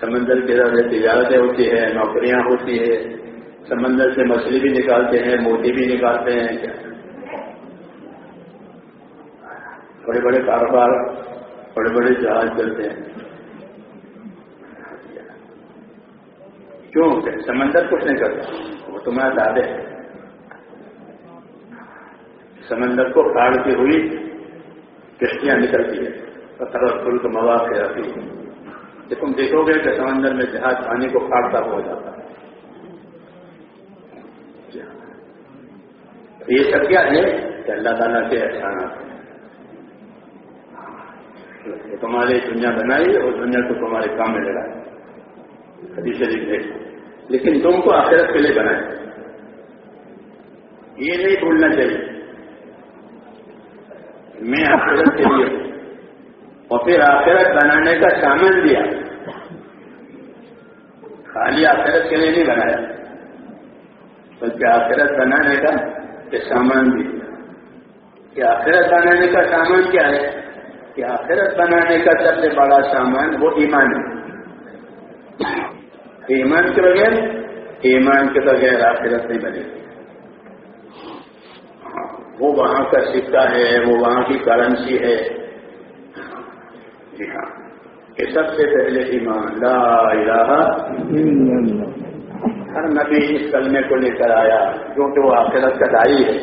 S1: سمندر کے راستے تجارتیں ہوتی ہے نوکریاں ہوتی ہے سمندر سے مچھلی بھی نکالتے ہیں، موتی بھی نکالتے ہیں۔ کیا بڑے بڑے کاروبار بڑے بڑے جہاز چلتے ہیں۔ کیوں؟ سمندر کچھ نہیں کرتا، وہ تمہارا دادے سمندر کو کاٹتی ہوئی کشتیاں نکلتی ہیں۔ پتھر اور پھول کے مواقع رہتی جب تم دیکھو گے کہ سمندر میں جہاز پانی کو کاٹتا ہو جاتا ہے۔ یہ سب کیا ہے کہ اللہ تعالیٰ کے احسانات اچھا ہیں تمہاری دنیا بنائی اور دنیا کو تمہارے کام میں لگائی۔ کبھی شریف دیکھ لیکن تم کو آخرت کے لیے بنائے یہ نہیں بھولنا چاہیے۔ میں آخرت کے لیے اور پھر آخرت بنانے کا سامان دیا۔ خالی آخرت کے لیے نہیں بنایا۔ بلکہ آخرت بنانے کا سامان بھی کہ آخرت بنانے کا سامان کیا ہے؟ کہ آخرت بنانے کا سب سے بڑا سامان وہ ایمان ہے۔ ایمان کے بغیر ایمان کے بغیر آخرت نہیں بنے۔ گی وہ وہاں کا سکہ ہے، وہ وہاں کی کرنسی ہے۔ جی ہاں کہ سب سے پہلے ایمان، لا الہ ہر نبی اس کلمے کو لے کر آیا، کیونکہ وہ آخرت کا دائی ہے،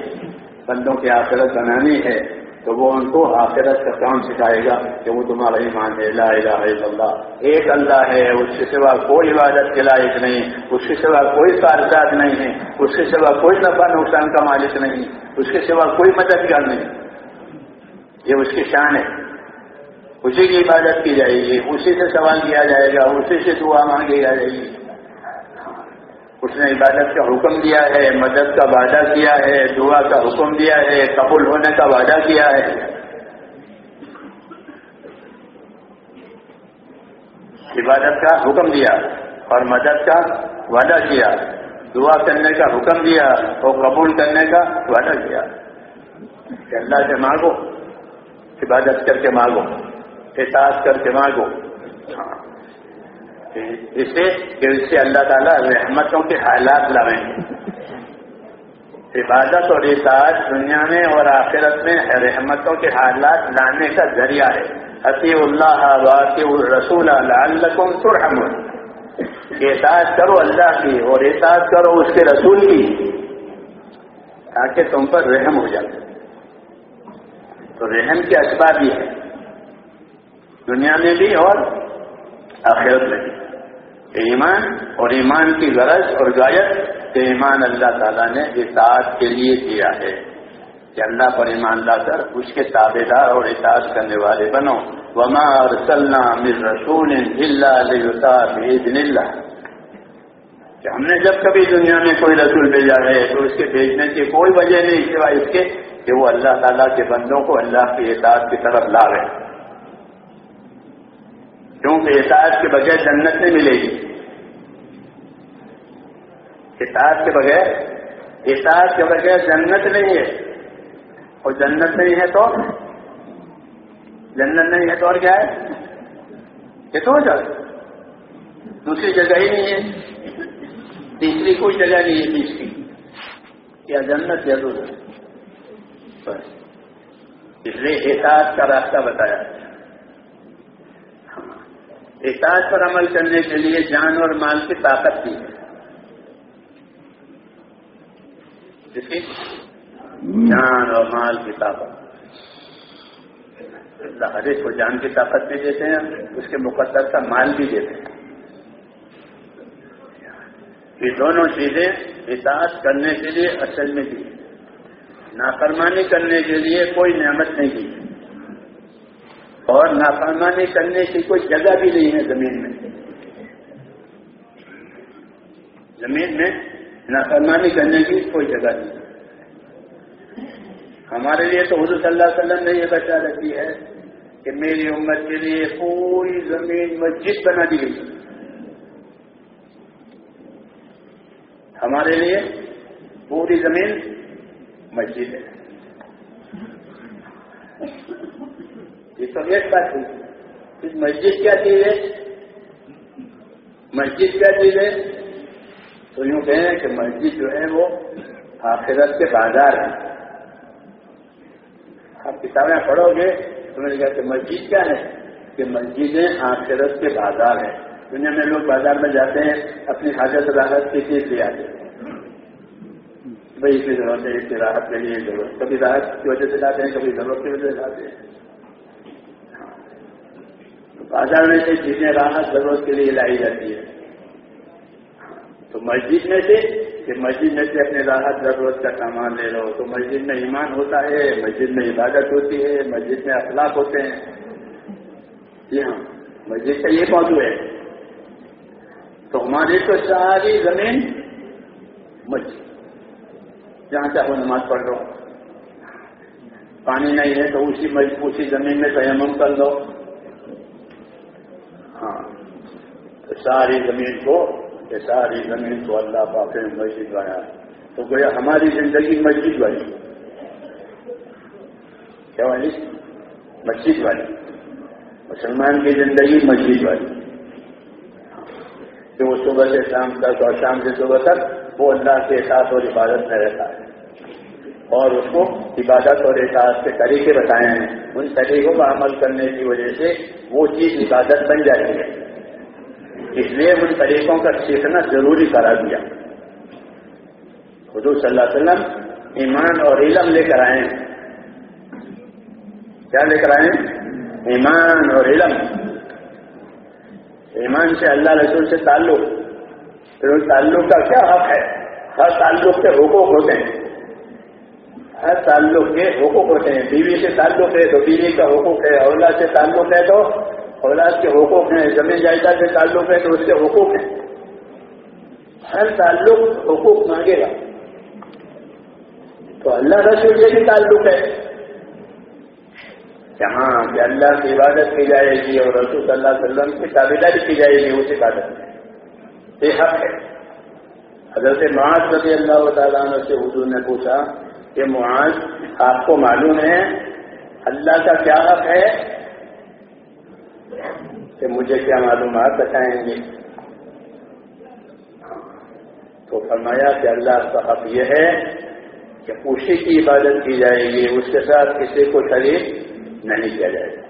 S1: بندوں کی آخرت بنانی ہے، تو وہ ان کو آخرت کا کام سکھائے گا کہ وہ تمہارا ایمان ہے، لا الہ الا اللہ۔ ایک اللہ ہے، اس کے سوا کوئی عبادت کے لائق نہیں، اس کے سوا کوئی کاغذات نہیں ہے، اس کے سوا کوئی نفع نقصان کا مالک نہیں، اس کے سوا کوئی مددگار نہیں۔ یہ اس کی شان ہے۔ اسی کی عبادت کی جائے گی، اسی سے سوال کیا جائے گا، اسی سے دعا مانگی جائے گی۔ اس نے عبادت کا حکم دیا ہے، مدد کا وعدہ کیا ہے، دعا کا حکم دیا ہے، قبول ہونے کا وعدہ کیا ہے۔ عبادت کا حکم دیا اور مدد کا وعدہ کیا۔ دعا کرنے کا حکم دیا اور قبول کرنے کا وعدہ کیا۔ اللہ سے مانگو، عبادت کر کے مانگو، احساس کر کے مانگو۔ اس سے کہ اس سے اللہ تعالیٰ رحمتوں کے حالات لائیں۔ گے عبادت اور احساس دنیا میں اور آخرت میں رحمتوں کے حالات لانے کا ذریعہ ہے۔ حسی اللہ واقع رسول اللہ ترحم احساس کرو اللہ کی اور احساس کرو اس کے رسول کی تاکہ تم پر رحم ہو جائے۔ تو رحم کے اسباب بھی ہے دنیا میں بھی اور آخرت میں بھی۔ ایمان اور ایمان کی غرض اور گایت ایمان اللہ تعالیٰ نے اطاعت کے لیے دیا ہے کہ اللہ پر ایمان لا کر اس کے تابے دار اور اطاعت کرنے والے بنو۔ وما ارسلنا من رسول الا اللہ کہ ہم نے جب کبھی دنیا میں کوئی رسول بھیجا ہے تو اس کے بھیجنے کی کوئی وجہ نہیں سوائے اس کے کہ وہ اللہ تعالیٰ کے بندوں کو اللہ کی اطاعت کی طرف لا رہے۔ کیونکہ اطاعت کے بغیر جنت نہیں ملے گی۔ اطاعت کے بغیر اطاعت کے بغیر جنت نہیں ہے۔ اور جنت نہیں ہے تو جنت نہیں ہے تو اور کیا ہے؟ یہ تو ہو جائے۔ دوسری جگہ ہی نہیں ہے۔ تیسری کوئی جگہ نہیں ہے تیسری۔ کیا جنت ضرور ہے بس۔ اس لیے احساس کا راستہ بتایا۔ احساس پر عمل کرنے کے لیے جان اور مال کی طاقت کی۔ ہے جس کی؟ جان اور مال کی طاقت۔ ہر ایک کو جان کی طاقت بھی دیتے ہیں، اس کے مقدر کا مال بھی دیتے ہیں۔ یہ دونوں چیزیں اطاعت کرنے کے لیے اصل میں دی۔ نافرمانی کرنے کے لیے کوئی نعمت نہیں دی۔ اور نافرمانی کرنے کی کوئی جگہ بھی نہیں ہے زمین میں۔ زمین میں نافرمانی کرنے کی کوئی جگہ نہیں۔ ہمارے لیے تو حضور صلی اللہ علیہ وسلم نے یہ بچا رکھی ہے کہ میری امت کے لیے پوری زمین مسجد بنا دی گئی۔ ہمارے لیے پوری زمین مسجد ہے۔ یہ تو ایک بات ہوئی۔ مسجد کیا چیز ہے مسجد کیا چیز ہے تو یوں کہیں کہ مسجد جو ہے وہ آخرت کے بازار ہیں آپ کتابیں پڑھو گے تو میں نے کہا کہ مسجد کیا ہے؟ کہ مسجدیں آخرت کے بازار ہیں دنیا میں لوگ بازار میں جاتے ہیں، اپنی حاجت راحت کی چیز لے آتے ہیں۔ بھائی، اس کی ضرورت ہے، اس کی راحت کے لیے ضرورت کبھی راحت کی وجہ سے جاتے ہیں، کبھی ضرورت کی وجہ سے جاتے ہیں۔ بازار میں سے چیزیں راحت ضرورت کے لیے لائی جاتی ہے۔ تو مسجد میں سے کہ مسجد میں سے اپنے راحت ضرورت کا سامان لے لو۔ تو مسجد میں ایمان ہوتا ہے، مسجد میں عبادت ہوتی ہے، مسجد میں اخلاق ہوتے ہیں۔ جی ہاں مسجد کا یہ موضوع ہے۔ تو ہماری تو ساری زمین مسجد، جہاں چاہو نماز پڑھ لو پانی نہیں ہے تو اسی اسی زمین میں تیمم کر لو۔ ہاں ساری زمین کو ساری زمین کو اللہ پاک نے مسجد بنایا۔ تو گویا ہماری زندگی مسجد والی۔ کیا والی؟ مسجد والی۔ مسلمان کی زندگی مسجد والی۔ کہ وہ صبح سے شام تک اور شام سے صبح تک وہ اللہ کے ساتھ اور عبادت میں رہتا ہے۔ اور اس کو عبادت اور احساس کے طریقے بتائے ہیں۔ ان طریقوں کا عمل کرنے کی وجہ سے وہ چیز عبادت بن جاتی ہے۔ اس لیے ان طریقوں کا سیکھنا ضروری کرا دیا۔ حضور صلی اللہ علیہ وسلم ایمان اور علم لے کر آئے۔ کیا لے کر آئے؟ ایمان اور علم۔ ایمان سے اللہ رسول سے تعلق۔ پھر اس تعلق کا کیا حق ہے؟ ہر تعلق کے حقوق ہوتے ہیں۔ تعلق کے حقوق ہوتے ہیں۔ بیوی سے تعلق ہے تو بیوی کا حقوق ہے، اولاد سے تعلق ہے تو اولاد کے حقوق ہیں۔ زمین جائیداد سے تعلق ہے تو اس کے حقوق ہیں۔ ہر تعلق حقوق مانگے گا۔ تو اللہ رسول یہ بھی تعلق ہے۔ جہاں کہ اللہ کی عبادت کی جائے گی اور رسول صلی اللہ علیہ وسلم کی تعبیداری کی جائے گی، اس عبادت میں۔ یہ حق ہے۔ حضرت معاذ رضی اللہ تعالیٰ عنہ سے حضور نے پوچھا کہ معاذ آپ کو معلوم ہے، اللہ کا کیا حق ہے؟ کہ مجھے کیا معلومات بتائیں گے؟ تو فرمایا کہ اللہ کا حق یہ ہے کہ اسی کی عبادت کی جائے گی، اس کے ساتھ کسی کو شریک نہیں کیا جائے گا۔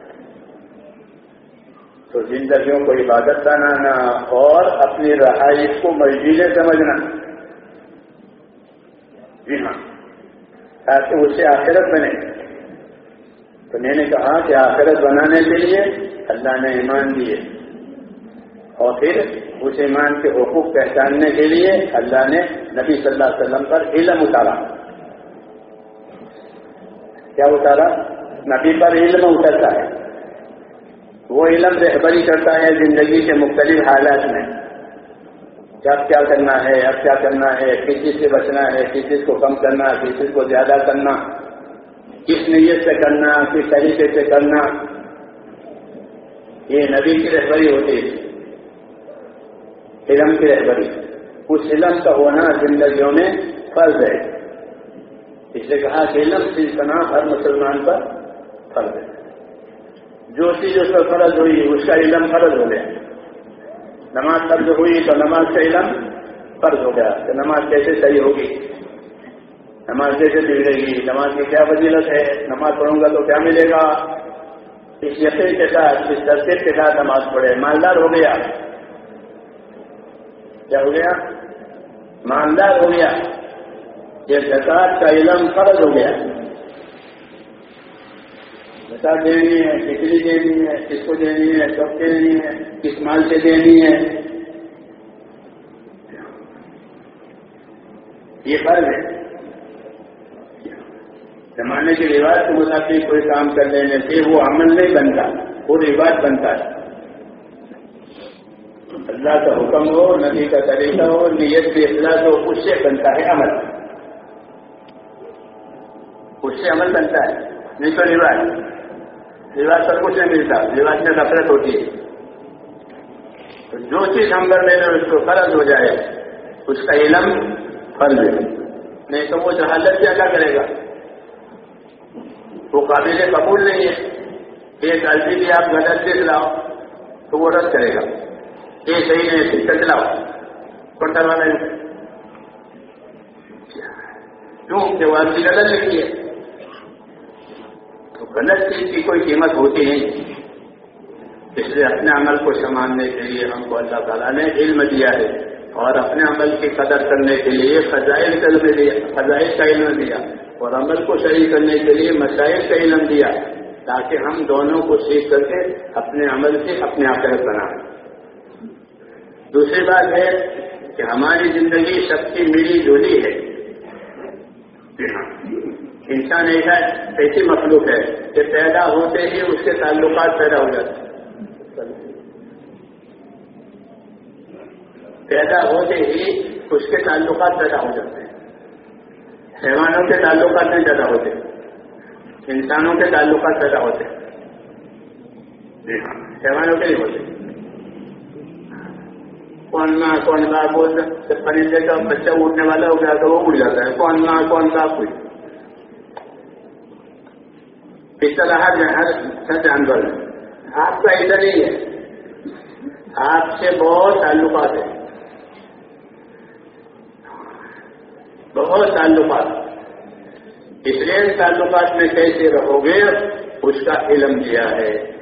S1: تو زندگیوں کو عبادت بنانا اور اپنی رہائش کو مسجدیں سمجھنا۔ جی ہاں۔ تاکہ اس سے آخرت بنے۔ تو میں نے کہا کہ آخرت بنانے کے لیے اللہ نے ایمان دیے۔ اور پھر اس ایمان کے حقوق پہچاننے کے لیے اللہ نے نبی صلی اللہ علیہ وسلم پر علم اتارا۔ کیا اتارا؟ نبی پر علم اترتا ہے۔ وہ علم رہبری کرتا ہے زندگی کے مختلف حالات میں۔ اب کیا کرنا ہے، اب کیا کرنا ہے، کس چیز سے بچنا ہے، کس چیز کو کم کرنا، کس چیز کو زیادہ کرنا، کس نیت سے کرنا، کس طریقے سے کرنا، یہ نبی کی رہبری ہوتی ہے۔ علم کی رہبری۔ اس علم کا ہونا زندگیوں میں فرض ہے۔ اس نے کہا کہ علم سلسنا ہر مسلمان پر فرض ہے۔ جو چیز اس پر فرض ہوئی، اس کا علم فرض ہو گیا نماز فرض ہوئی تو نماز کا علم فرض ہو گیا کہ نماز کیسے صحیح ہوگی؟ نماز کیسے بگڑے گی؟ نماز کی کیا فضیلت ہے؟ نماز پڑھوں گا تو کیا ملے گا؟ اس یقین کے ساتھ، اس تصدیق کے ساتھ نماز پڑھے۔ مالدار ہو گیا۔ کیا ہو گیا؟ مالدار ہو گیا۔ یہ زکات کا علم فرض ہو گیا۔ زکات دینی ہے بجلی دینی ہے، کس کو دینی ہے، کب دینی ہے؟ کس مال سے دینی ہے؟ یہ فرض ہے۔ زمانے کے رواج کے مطابق کوئی کام کر لینے سے وہ عمل نہیں بنتا، وہ رواج بنتا ہے۔ اللہ کا حکم ہو، نبی کا طریقہ ہو، نیت بھی اخلاص ہو اس سے بنتا ہے عمل۔ اس سے عمل بنتا ہے، نہیں تو رواج۔ رواج سب کچھ نہیں ملتا، رواج میں نفرت ہوتی ہے۔ تو جو چیز ہم کر لیں اس کو فرض ہو جائے، اس کا علم فرض ہے۔ نہیں تو وہ جہالت سے ادا کرے گا۔ وہ قابل قبول نہیں ہے۔ ایک غلطی بھی آپ غلط سے لاؤ تو وہ رد کرے گا۔ یہ صحیح نہیں ٹھیک سے چلاؤ۔ کنٹر والا کیوں؟ کہ وہ آپ کی غلط لکھی ہے۔ تو غلط چیز کی کوئی قیمت ہوتی نہیں۔ اس لیے اپنے عمل کو سنبھالنے کے لیے ہم کو اللہ تعالیٰ نے علم دیا ہے اور اپنے عمل کی قدر کرنے کے لیے فضائل کا علم دیا، فضائل کا علم دیا اور عمل کو صحیح کرنے کے لیے مسائل کا علم دیا تاکہ ہم دونوں کو سیکھ کر کے اپنے عمل سے اپنے آکرت بنائیں۔ دوسری بات ہے کہ ہماری زندگی سب کی ملی جلی ہے۔ جی ہاں۔ انسان ایسا ایسی مخلوق ہے کہ پیدا ہوتے ہی اس کے تعلقات پیدا ہو جاتے ہیں۔ پیدا ہوتے ہی اس کے تعلقات پیدا ہو جاتے ہیں۔ حیوانوں کے تعلقات نہیں پیدا ہوتے۔ انسانوں کے تعلقات پیدا ہوتے۔ جی ہاں حیوانوں کے نہیں ہوتے۔ کون نہ کون کا بول پرندے کا بچہ اڑنے والا ہو گیا تو وہ اڑ جاتا ہے۔ کون نہ کون کا کوئی؟ اس طرح ہر ہر جانور آپ کا ادھر ہی ہے۔ آپ سے بہت تعلقات ہیں۔ بہت تعلقات۔ اس لیے تعلقات میں کیسے رہو گے؟ اس کا علم دیا ہے۔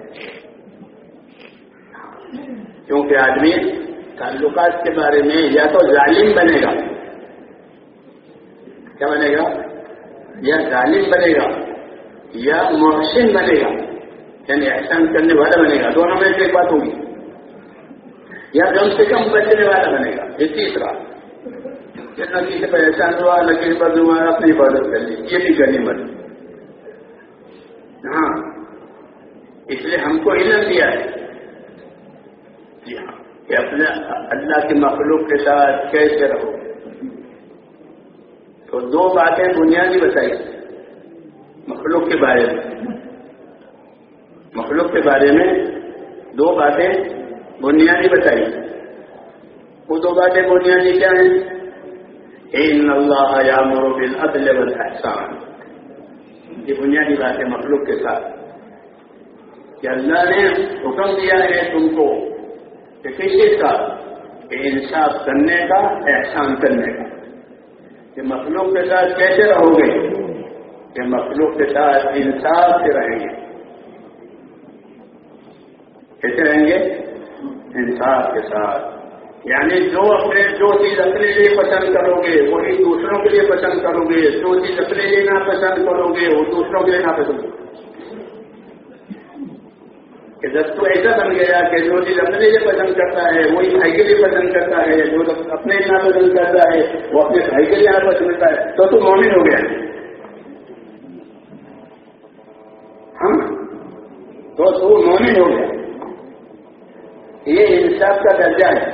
S1: کیونکہ آدمی تعلقات کے بارے میں یا تو ظالم بنے گا۔ کیا بنے گا؟ یا ظالم بنے گا، یا محسن بنے گا۔ یعنی احسان کرنے والا بنے گا۔ دونوں میں سے ایک بات ہوگی۔ یا کم سے کم بچنے والا بنے گا۔ یہ تیسرا۔ کہ نہ کسی پر احسان ہوا نہ کسی پر ہوا اپنی عبادت کر لی۔ یہ بھی کرنی مت ہاں۔ اس لیے ہم کو علم دیا ہے۔ جی ہاں۔ کہ اپنے اللہ کی مخلوق کے ساتھ کیسے رہو۔ تو دو باتیں بنیادی بتائی۔ مخلوق کے بارے میں۔ مخلوق کے بارے میں دو باتیں بنیادی بتائی۔ وہ دو باتیں بنیادی کیا ہیں؟ ان اللہ یامر بالعدل والاحسان یہ بنیادی بات ہے مخلوق کے ساتھ۔ کہ اللہ نے حکم دیا ہے تم کو کہ کسی کا؟ کہ انصاف کرنے کا، احسان کرنے کا۔ کہ مخلوق کے ساتھ کیسے رہو گے؟ کہ مخلوق کے ساتھ انصاف سے رہیں گے۔ کیسے رہیں گے؟ انصاف کے ساتھ۔ یعنی جو اپنے جو چیز اپنے لیے پسند کرو گے، وہی دوسروں کے لیے پسند کرو گے جو چیز اپنے لیے نہ پسند کرو گے، وہ دوسروں کے لیے نہ پسند کرو کہ جب تو ایسا بن گیا کہ جو چیز اپنے لیے پسند کرتا ہے، وہی بھائی کے لیے پسند کرتا ہے، جو اپنے یہاں پسند کرتا ہے، وہ اپنے بھائی کے لیے یہاں پسند کرتا ہے، تو تو مومن ہو گیا۔ ہاں تو تو مومن ہو گیا۔ یہ انصاف کا درجہ ہے۔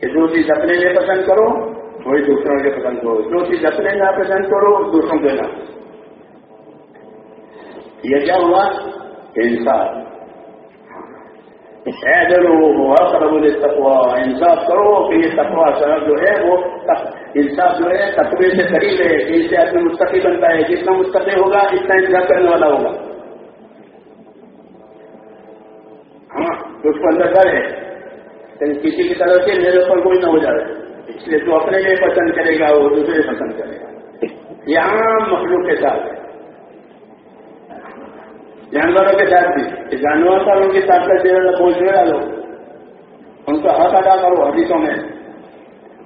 S1: کہ جو چیز اپنے لیے پسند کرو، وہی دوسروں کے پسند کرو۔ جو چیز اپنے نہ پسند کرو، دوسروں کے نام یہ کیا ہوا؟ انصاف۔ ہوا کرو تقوا انصاف کرو کہ یہ تقوا سرب جو ہے وہ انصاف جو ہے تقوی سے قریب ہے، کہ اس سے آدمی مستقل بنتا ہے، جتنا مستقل ہوگا، اتنا انصاف کرنے والا ہوگا۔ ہاں اس کو اندر ڈر ہے کسی کی طرف سے میرے اوپر کوئی نہ ہو جائے۔ اس لیے تو اپنے لیے پسند کرے گا وہ دوسرے پسند کرے گا۔ یہاں مخلوق کے ساتھ جانوروں کے ساتھ بھی۔ جانور کا ان کی طاقت پہنچ گیا لو ان کا حق ادا کرو حدیثوں میں۔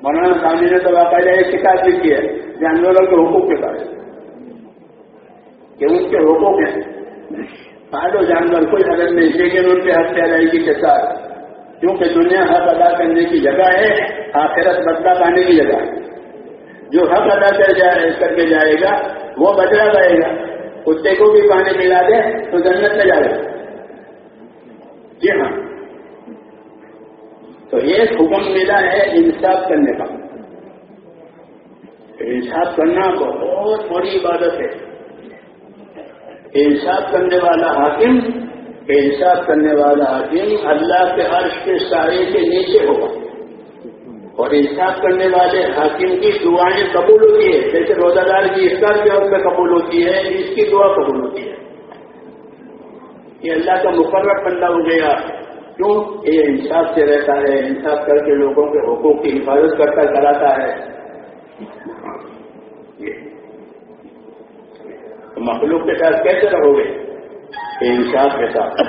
S1: مولانا سامنے نے تو باقاعدہ ایک کتاب بھی کی ہے، جانوروں کے حقوق کے بارے کہ ان کے حقوق ہیں۔ پانچوں جانور کوئی حدت نہیں، لیکن ان کے حق سے کے ساتھ۔ کیونکہ دنیا حق ادا کرنے کی جگہ ہے، آخرت بدلا پانے کی جگہ ہے۔ جو حق ادا کر جائے کر کے جائے گا، وہ بدلا رہے گا۔ کتے کو بھی پانی ملا دے تو جنت میں جائے۔ جی ہاں۔ تو یہ حکم ملا ہے انصاف کرنے کا۔ انصاف کرنا بہت بڑی عبادت ہے۔ انصاف کرنے والا حاکم انصاف کرنے والا حاکم اللہ کے عرش کے سارے کے نیچے ہوگا۔ اور انصاف کرنے والے حاکم کی دعائیں قبول ہوتی ہے جیسے روزہ دار کی افطار کے وقت میں قبول ہوتی ہے، اس کی دعا قبول ہوتی ہے۔ یہ اللہ کا مقرر بندہ ہو گیا۔ کیوں؟ یہ انصاف سے رہتا ہے، انصاف کر کے لوگوں کے حقوق کی حفاظت کرتا، کراتا ہے۔ مخلوق کے ساتھ کیسے رہو گے؟ انصاف کے ساتھ۔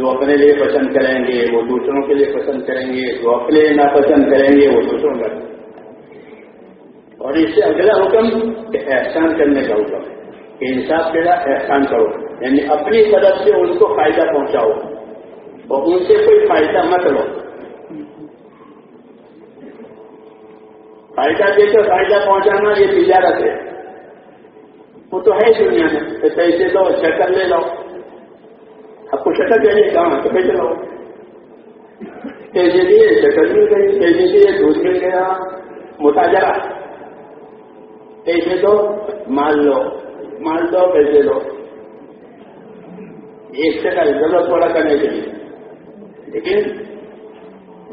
S1: جو اپنے لیے پسند کریں گے، وہ دوسروں کے لیے پسند کریں گے۔ جو اپنے لیے ناپسند کریں گے، وہ دوسروں کا اور اس سے اگلا حکم کہ احسان کرنے کا حکم ہے۔ کہ انصاف کے ساتھ احسان کرو۔ یعنی اپنی طرف سے ان کو فائدہ پہنچاؤ۔ اور ان سے کوئی فائدہ مت لو۔ فائدہ دے کر فائدہ پہنچانا یہ تجارت ہے۔ وہ تو ہے دنیا میں۔ پیسے دو اچھا شکر لے لو۔ آپ کو شکل اچھا چاہیے کہاں؟ تو پیسے لو پیسے دیے شکل مل گئی پیسے دیے دودھ مل گیا۔ متاجرا پیسے دو مال لو، مال دو پیسے لو۔ ایک سے کا ضرورت پڑا کرنے کے لیے۔ لیکن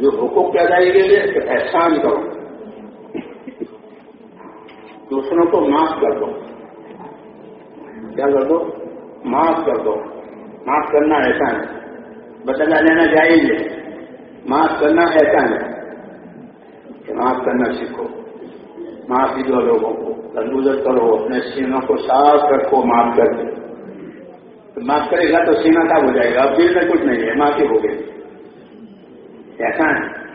S1: جو حقوق کی ادائیگی کے احسان کرو۔ دوسروں کو معاف کر دو۔ کیا کر دو؟ معاف کر دو۔ معاف کرنا ایسا ہے۔ بدلا لینا چاہیے معاف کرنا ایسا ہے۔ کہ معاف کرنا سیکھو۔ معافی دو لوگوں کو۔ تندرست کرو، اپنے سینوں کو صاف رکھو، معاف کر دو۔ معاف کرے گا تو سینا صاف ہو جائے گا۔ اب دل میں کچھ نہیں ہے، معافی ہو گئی۔ ایسا ہے۔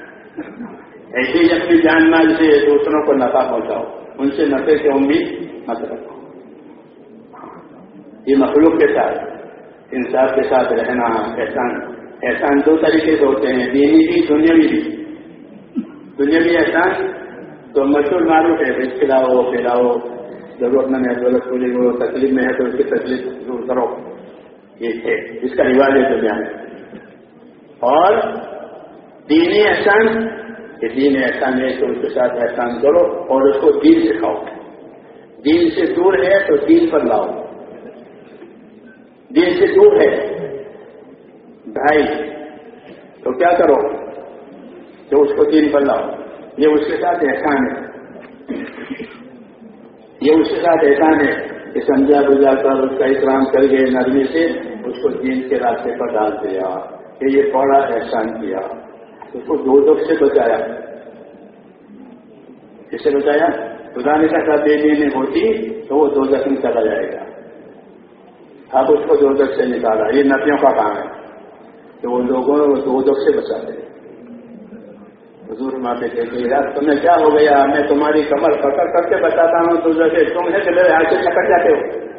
S1: ایسے ہی اپنی جان مال سے دوسروں کو نفع پہنچاؤ۔ ان سے نفے سے امید مت رکھو۔ یہ مخلوق کے ساتھ۔ انصاف کے ساتھ رہنا، احسان احسان دو طریقے سے ہوتے ہیں، دینی بھی، دنیاوی بھی۔ دنیاوی احسان، تو مشہور معروف ہے کھلاؤ، پلاؤ۔ ضرورت میں ضرورت پوری ہو، تکلیف میں ہے، تو اس کی تکلیف دور کرو۔ یہ ہے، اس کا رواج ہے دنیا میں اور دینی احسان، کہ دین احسان ہے تو اس کے ساتھ احسان کرو اور اس کو دین سکھاؤ دین سے دور ہے تو دین پر لاؤ۔ دین سے دور ہے۔ بھائی، تو کیا کرو؟ جو اس کو دین پر لاؤ۔ یہ اس کے ساتھ احسان ہے۔ یہ اس کے ساتھ احسان ہے کہ سمجھا بجا کر اس کا احترام کر گئے نرمی سے اس کو دین کے راستے پر ڈال دیا کہ یہ بڑا احسان کیا۔ اس کو دو دکھ سے بچایا۔ کس سے بچایا؟ خدا نے کہا بے دینی ہوتی تو وہ دو دخل چلا جائے گا۔ اب اس کو دو دکھ سے نکالا۔ یہ ندیوں کا کام ہے۔ کہ وہ لوگوں کو دو دکھ سے بچاتے۔ حضور ماتے کہتے یار تمہیں کیا ہو گیا؟ میں تمہاری کمر پکڑ کر کے بتاتا ہوں، تو جیسے تم ہے کہ میرے ہاتھ سے چکر جاتے ہو۔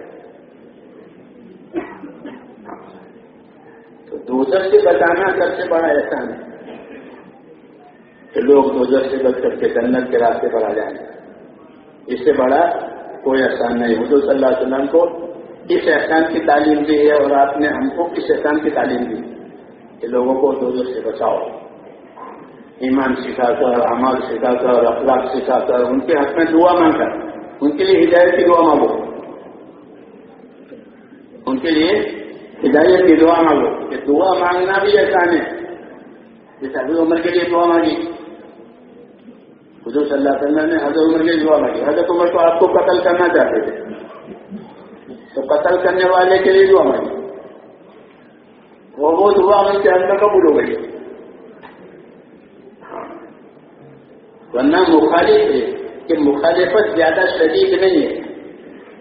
S1: دوزر سے بچانا سب سے بڑا احسان ہے۔ کہ لوگ دوزر سے بچ کر کے جنت کے راستے پر آ جائیں۔ اس سے بڑا کوئی احسان نہیں۔ حضور صلی اللہ علیہ وسلم کو اس احسان کی تعلیم دی ہے اور آپ نے ہم کو کس احسان کی تعلیم دی کہ لوگوں کو دوزر سے بچاؤ۔ ایمان سکھا کر عمل سکھا کر، اخلاق سکھا کر، ان کے حق میں دعا مانگ کر۔ ان کے لیے ہدایت کی دعا مانگو۔ ان کے لیے ہدایت کی دعا مانگو کہ دعا مانگنا بھی احسان ہے جیسے حضرت عمر کے لیے دعا مانگی۔ حضور صلی اللہ علیہ وسلم نے حضرت عمر کے لیے دعا مانگی۔ حضرت عمر کو آپ کو قتل کرنا چاہتے تھے۔ تو قتل کرنے والے کے لیے دعا مانگی وہ وہ دعا ان کے اندر قبول ہو گئی۔ ورنہ مخالف ہے کہ مخالفت زیادہ شدید نہیں ہے۔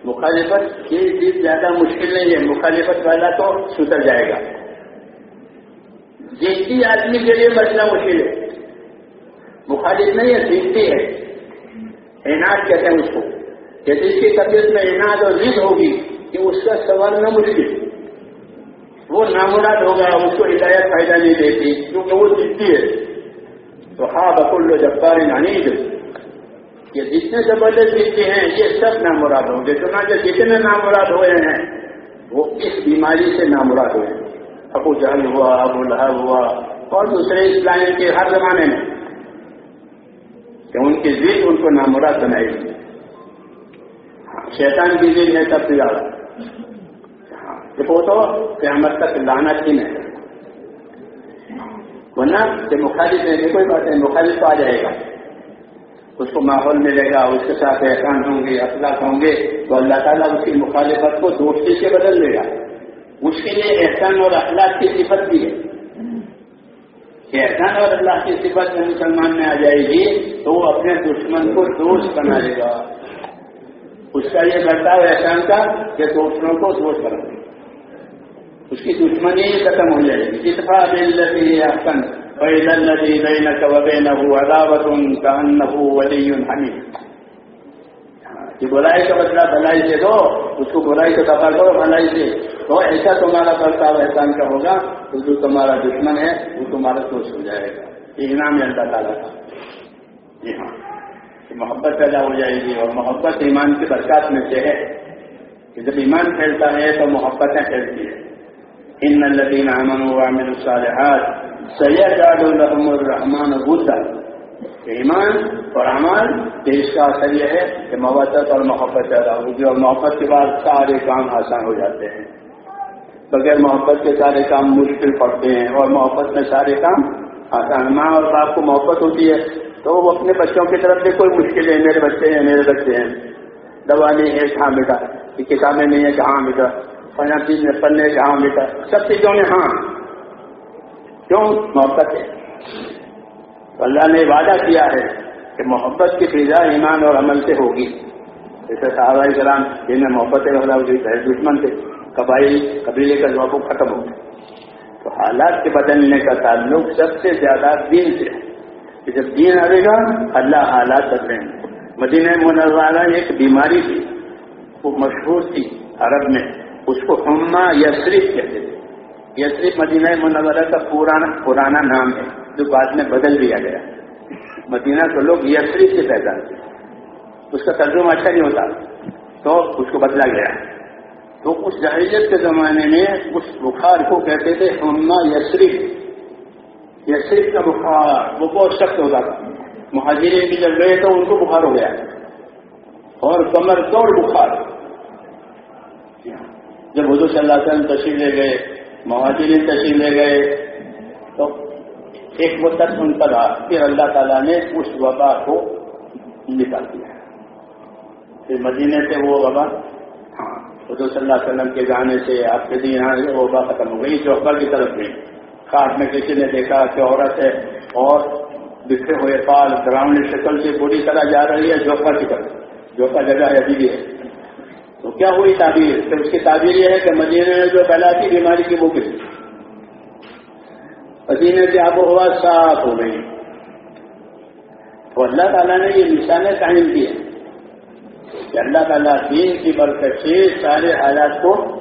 S1: مخالفت یہ چیز زیادہ مشکل نہیں ہے۔ مخالفت والا تو سدھر جائے گا۔ جیتی آدمی کے لیے بچنا مشکل ہے۔ مخالف نہیں ہے جیتی ہے۔ اعنات کہتے ہیں اس کو۔ جیسے اس کی طبیعت میں اعنات اور ضد ہوگی کہ اس کا سوال نہ مشکل وہ نامراد ہوگا اس کو ہدایت فائدہ نہیں دیتی، کیونکہ وہ جیتی ہے۔ تو ہاں بکل جبار عنید۔ یہ جتنے زبردست جتنے ہیں، یہ سب نامراد ہوں گے۔ چنانچہ جتنے نامراد ہوئے ہیں، وہ اس بیماری سے نامراد ہوئے۔ ابو جہل ہوا، ابو لہب ہوا، اور دوسرے اسلام کے ہر زمانے میں۔ کہ ان کی ضد ان کو نامراد بنائی۔ ہاں، شیطان کی ضد ہے سب سے زیادہ۔ وہ تو قیامت تک لانا کی نہیں ورنہ کہ مخالف ہے کوئی بات نہیں، مخالف تو آ جائے گا۔ اس کو ماحول ملے گا، اس کے ساتھ احسان ہوں گے، اخلاق ہوں گے، تو اللہ تعالیٰ اس کی مخالفت کو دوستی سے بدل دے گا۔ اس کے لیے احسان اور اخلاق کی صفت بھی ہے۔ کہ احسان اور اللہ کی صفت میں مسلمان میں آ جائے گی، تو وہ اپنے دشمن کو دوست بنا لے گا۔ اس کا یہ برتاؤ احسان کا کہ دوسروں کو دوست بنا دے اس کی دشمنی ختم ہو جائے گی۔ اتفا بلتی احسن فیض الذي بينك وبينه عداوة كأنه ولي حميد کہ برائی کا بدلہ بھلائی سے دو، اس کو برائی کو دفاع کرو، بھلائی سے۔ تو ایسا تمہارا برتاؤ احسان کا ہوگا، تو جو تمہارا دشمن ہے، وہ تمہارا دوست ہو جائے گا۔ یہ انعام ہے اللہ تعالیٰ کا۔ جی ہاں۔ محبت پیدا ہو جائے گی اور محبت ایمان کی برکات میں سے ہے کہ جب ایمان پھیلتا ہے تو محبتیں پھیلتی ہے ان الذين امنوا وعملوا الصالحات سيجعل لهم الرحمن ودا ایمان اور اعمال کہ اس کا اثر یہ ہے کہ موت اور محبت پیدا ہوگی اور محبت کے بعد سارے کام آسان ہو جاتے ہیں۔ بغیر محبت کے سارے کام مشکل پڑتے ہیں اور محبت میں سارے کام آسان۔ ماں اور باپ کو محبت ہوتی ہے۔ تو وہ اپنے بچوں کی طرف سے کوئی مشکل ہے، میرے بچے ہیں، میرے بچے ہیں۔ دوا نہیں ہے کہاں بیٹا کتابیں نہیں ہے کہاں بیٹا چیز میں پڑھنے کا ہاں بیٹا سب چیزوں میں ہاں۔ کیوں؟ محبت ہے۔ تو اللہ نے وعدہ کیا ہے کہ محبت کی فضا ایمان اور عمل سے ہوگی۔ جیسے صحابہ کرام جن میں محبت ہوگی دشمن تھے، قبائل، قبیلے کا جو ختم ہو گیا۔ تو حالات کے بدلنے کا تعلق سب سے زیادہ دین سے ہے۔ کہ جب دین آئے گا، اللہ حالات بدلیں گے۔ مدینہ منظرہ ایک بیماری تھی، وہ مشہور تھی عرب میں۔ اس کو ہما یسریف کہتے تھے۔ یسریف مدینہ منورہ کا پرانا پرانا نام ہے، جو بعد میں بدل دیا گیا۔ مدینہ کو لوگ یسریف سے پہچانتے اس کا ترجمہ اچھا نہیں ہوتا، تو اس کو بدلا گیا۔ تو اس جہریت کے زمانے میں اس بخار کو کہتے تھے ہما یسریف۔ یسریف کا بخار وہ بہت سخت ہوتا تھا۔ مہاجرین بھی جب گئے تو ان کو بخار ہو گیا۔ اور کمر توڑ بخار۔ جب حضور صلی اللہ علیہ وسلم تشریف لے گئے، مہاجرین تشریف لے گئے، تو ایک مدت ان پر آ، پھر اللہ تعالیٰ نے اس وبا کو نکال دیا۔ پھر مدینے سے وہ وبا ہاں حضور صلی اللہ علیہ وسلم کے جانے سے آپ کے دن یہاں وہ وبا ختم ہو گئی چوکر کی طرف گئی۔ کاٹ میں کسی نے دیکھا کہ عورت ہے اور بکھرے ہوئے پال گراؤنڈ شکل سے پوری طرح جا رہی ہے جوکا کی جوکا جگہ ہے ابھی بھی ہے۔ تو کیا ہوئی تعبیر؟ کہ اس کی تعبیر یہ ہے کہ مدینے میں جو پھیلاتی بیماری کی وہ کسی کی آب و ہوا صاف ہو گئی۔ تو اللہ تعالیٰ نے یہ نشانیں قائم کی ہے کہ اللہ تعالیٰ دین کی برکت سے سارے حالات کو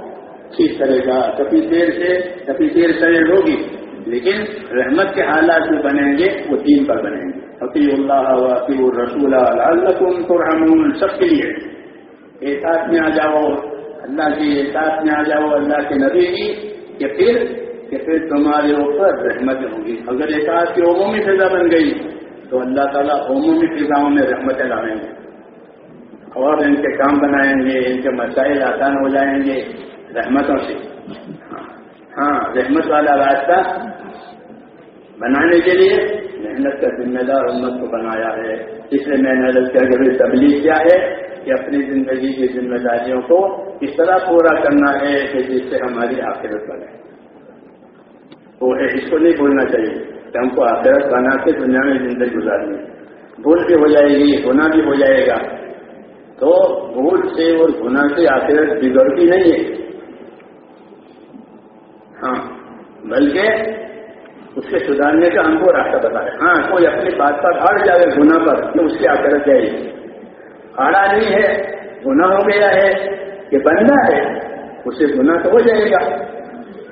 S1: ٹھیک کرے گا۔ کبھی دیر سے، کبھی دیر سے ہوگی لیکن رحمت کے حالات جو بنیں گے وہ دین پر بنیں گے۔ حفیع اللہ وفیع الرسول اللہ ترحمون، سب کے لیے۔ احساس میں آ جاؤ، اللہ کی احساس میں آ جاؤ، اللہ کے نبی کی کہ پھر کہ پھر تمہارے اوپر رحمت ہوگی۔ اگر احساس کی عمومی فضا بن گئی، تو اللہ تعالیٰ عمومی فضاؤں میں رحمتیں لائیں گے۔ اور ان کے کام بنائیں گے، ان کے مسائل آسان ہو جائیں گے رحمتوں سے۔ ہاں۔ ہاں رحمت والا راستہ بنانے کے لیے محنت کا ذمہ دار امت کو بنایا ہے۔ اس لیے میں نے کر تبلیغ کیا ہے کہ اپنی زندگی کی ذمہ داریوں کو اس طرح پورا کرنا ہے کہ جس سے ہماری آخرت بنے۔ وہ اس کو نہیں بھولنا چاہیے کہ ہم کو آخرت بنا کے دنیا میں زندگی گزارنی بھول بھی ہو جائے گی گنا بھی ہو جائے گا۔ تو بھول سے اور گنا سے آخرت بگڑتی نہیں ہے۔ ہاں بلکہ اس کے سدھارنے کا ہم کو راستہ بتا ہے۔ ہاں کوئی اپنی بات پر اڑ جائے گنا پر کہ اس کی آخرت جائے گی۔ آڑا نہیں ہے گنا ہو گیا ہے کہ بندہ ہے، اسے گنا تو ہو جائے گا۔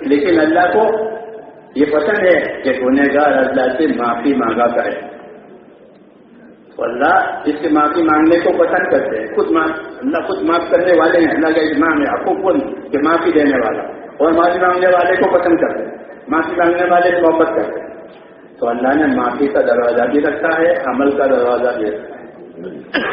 S1: لیکن اللہ کو یہ پسند ہے کہ گنہ گار اللہ سے معافی مانگا کرے۔ تو اللہ اس سے معافی مانگنے کو پسند کرتے ہیں، خود اللہ خود معاف کرنے والے ہیں۔ اللہ کا امام ہے آپ کو کون کہ معافی دینے والا۔ اور معافی مانگنے والے کو پسند کرتے ہیں۔ معافی مانگنے والے محبت کرتے ہیں۔ تو اللہ نے معافی کا دروازہ بھی رکھا ہے، عمل کا دروازہ بھی رکھا ہے۔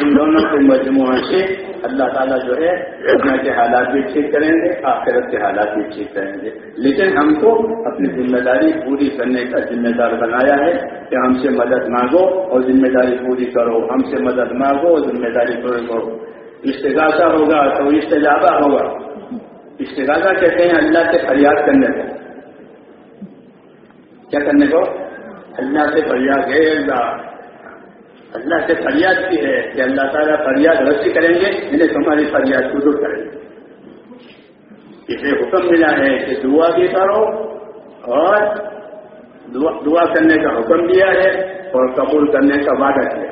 S1: ان دونوں کے مجموعہ سے اللہ تعالیٰ جو ہے، دنیا کے حالات بھی ٹھیک کریں گے، آخرت کے حالات بھی ٹھیک کریں گے۔ لیکن ہم کو اپنی ذمہ داری پوری کرنے کا ذمہ دار بنایا ہے کہ ہم سے مدد مانگو اور ذمہ داری پوری کرو۔ ہم سے مدد مانگو اور ذمہ داری پوری کرو۔ استغاثہ ہوگا تو استجابہ ہوگا۔ استغاثہ کہتے ہیں اللہ سے فریاد کرنے کو۔ کیا کرنے کو؟ اللہ سے فریاد ہے اللہ اللہ سے فریاد کی ہے کہ اللہ تعالیٰ فریاد رسی کریں گے انہیں تمہاری فریاد کو دور کریں گے۔ اسے حکم ملا ہے کہ دعا بھی کرو اور دعا کرنے کا حکم دیا ہے اور قبول کرنے کا وعدہ کیا۔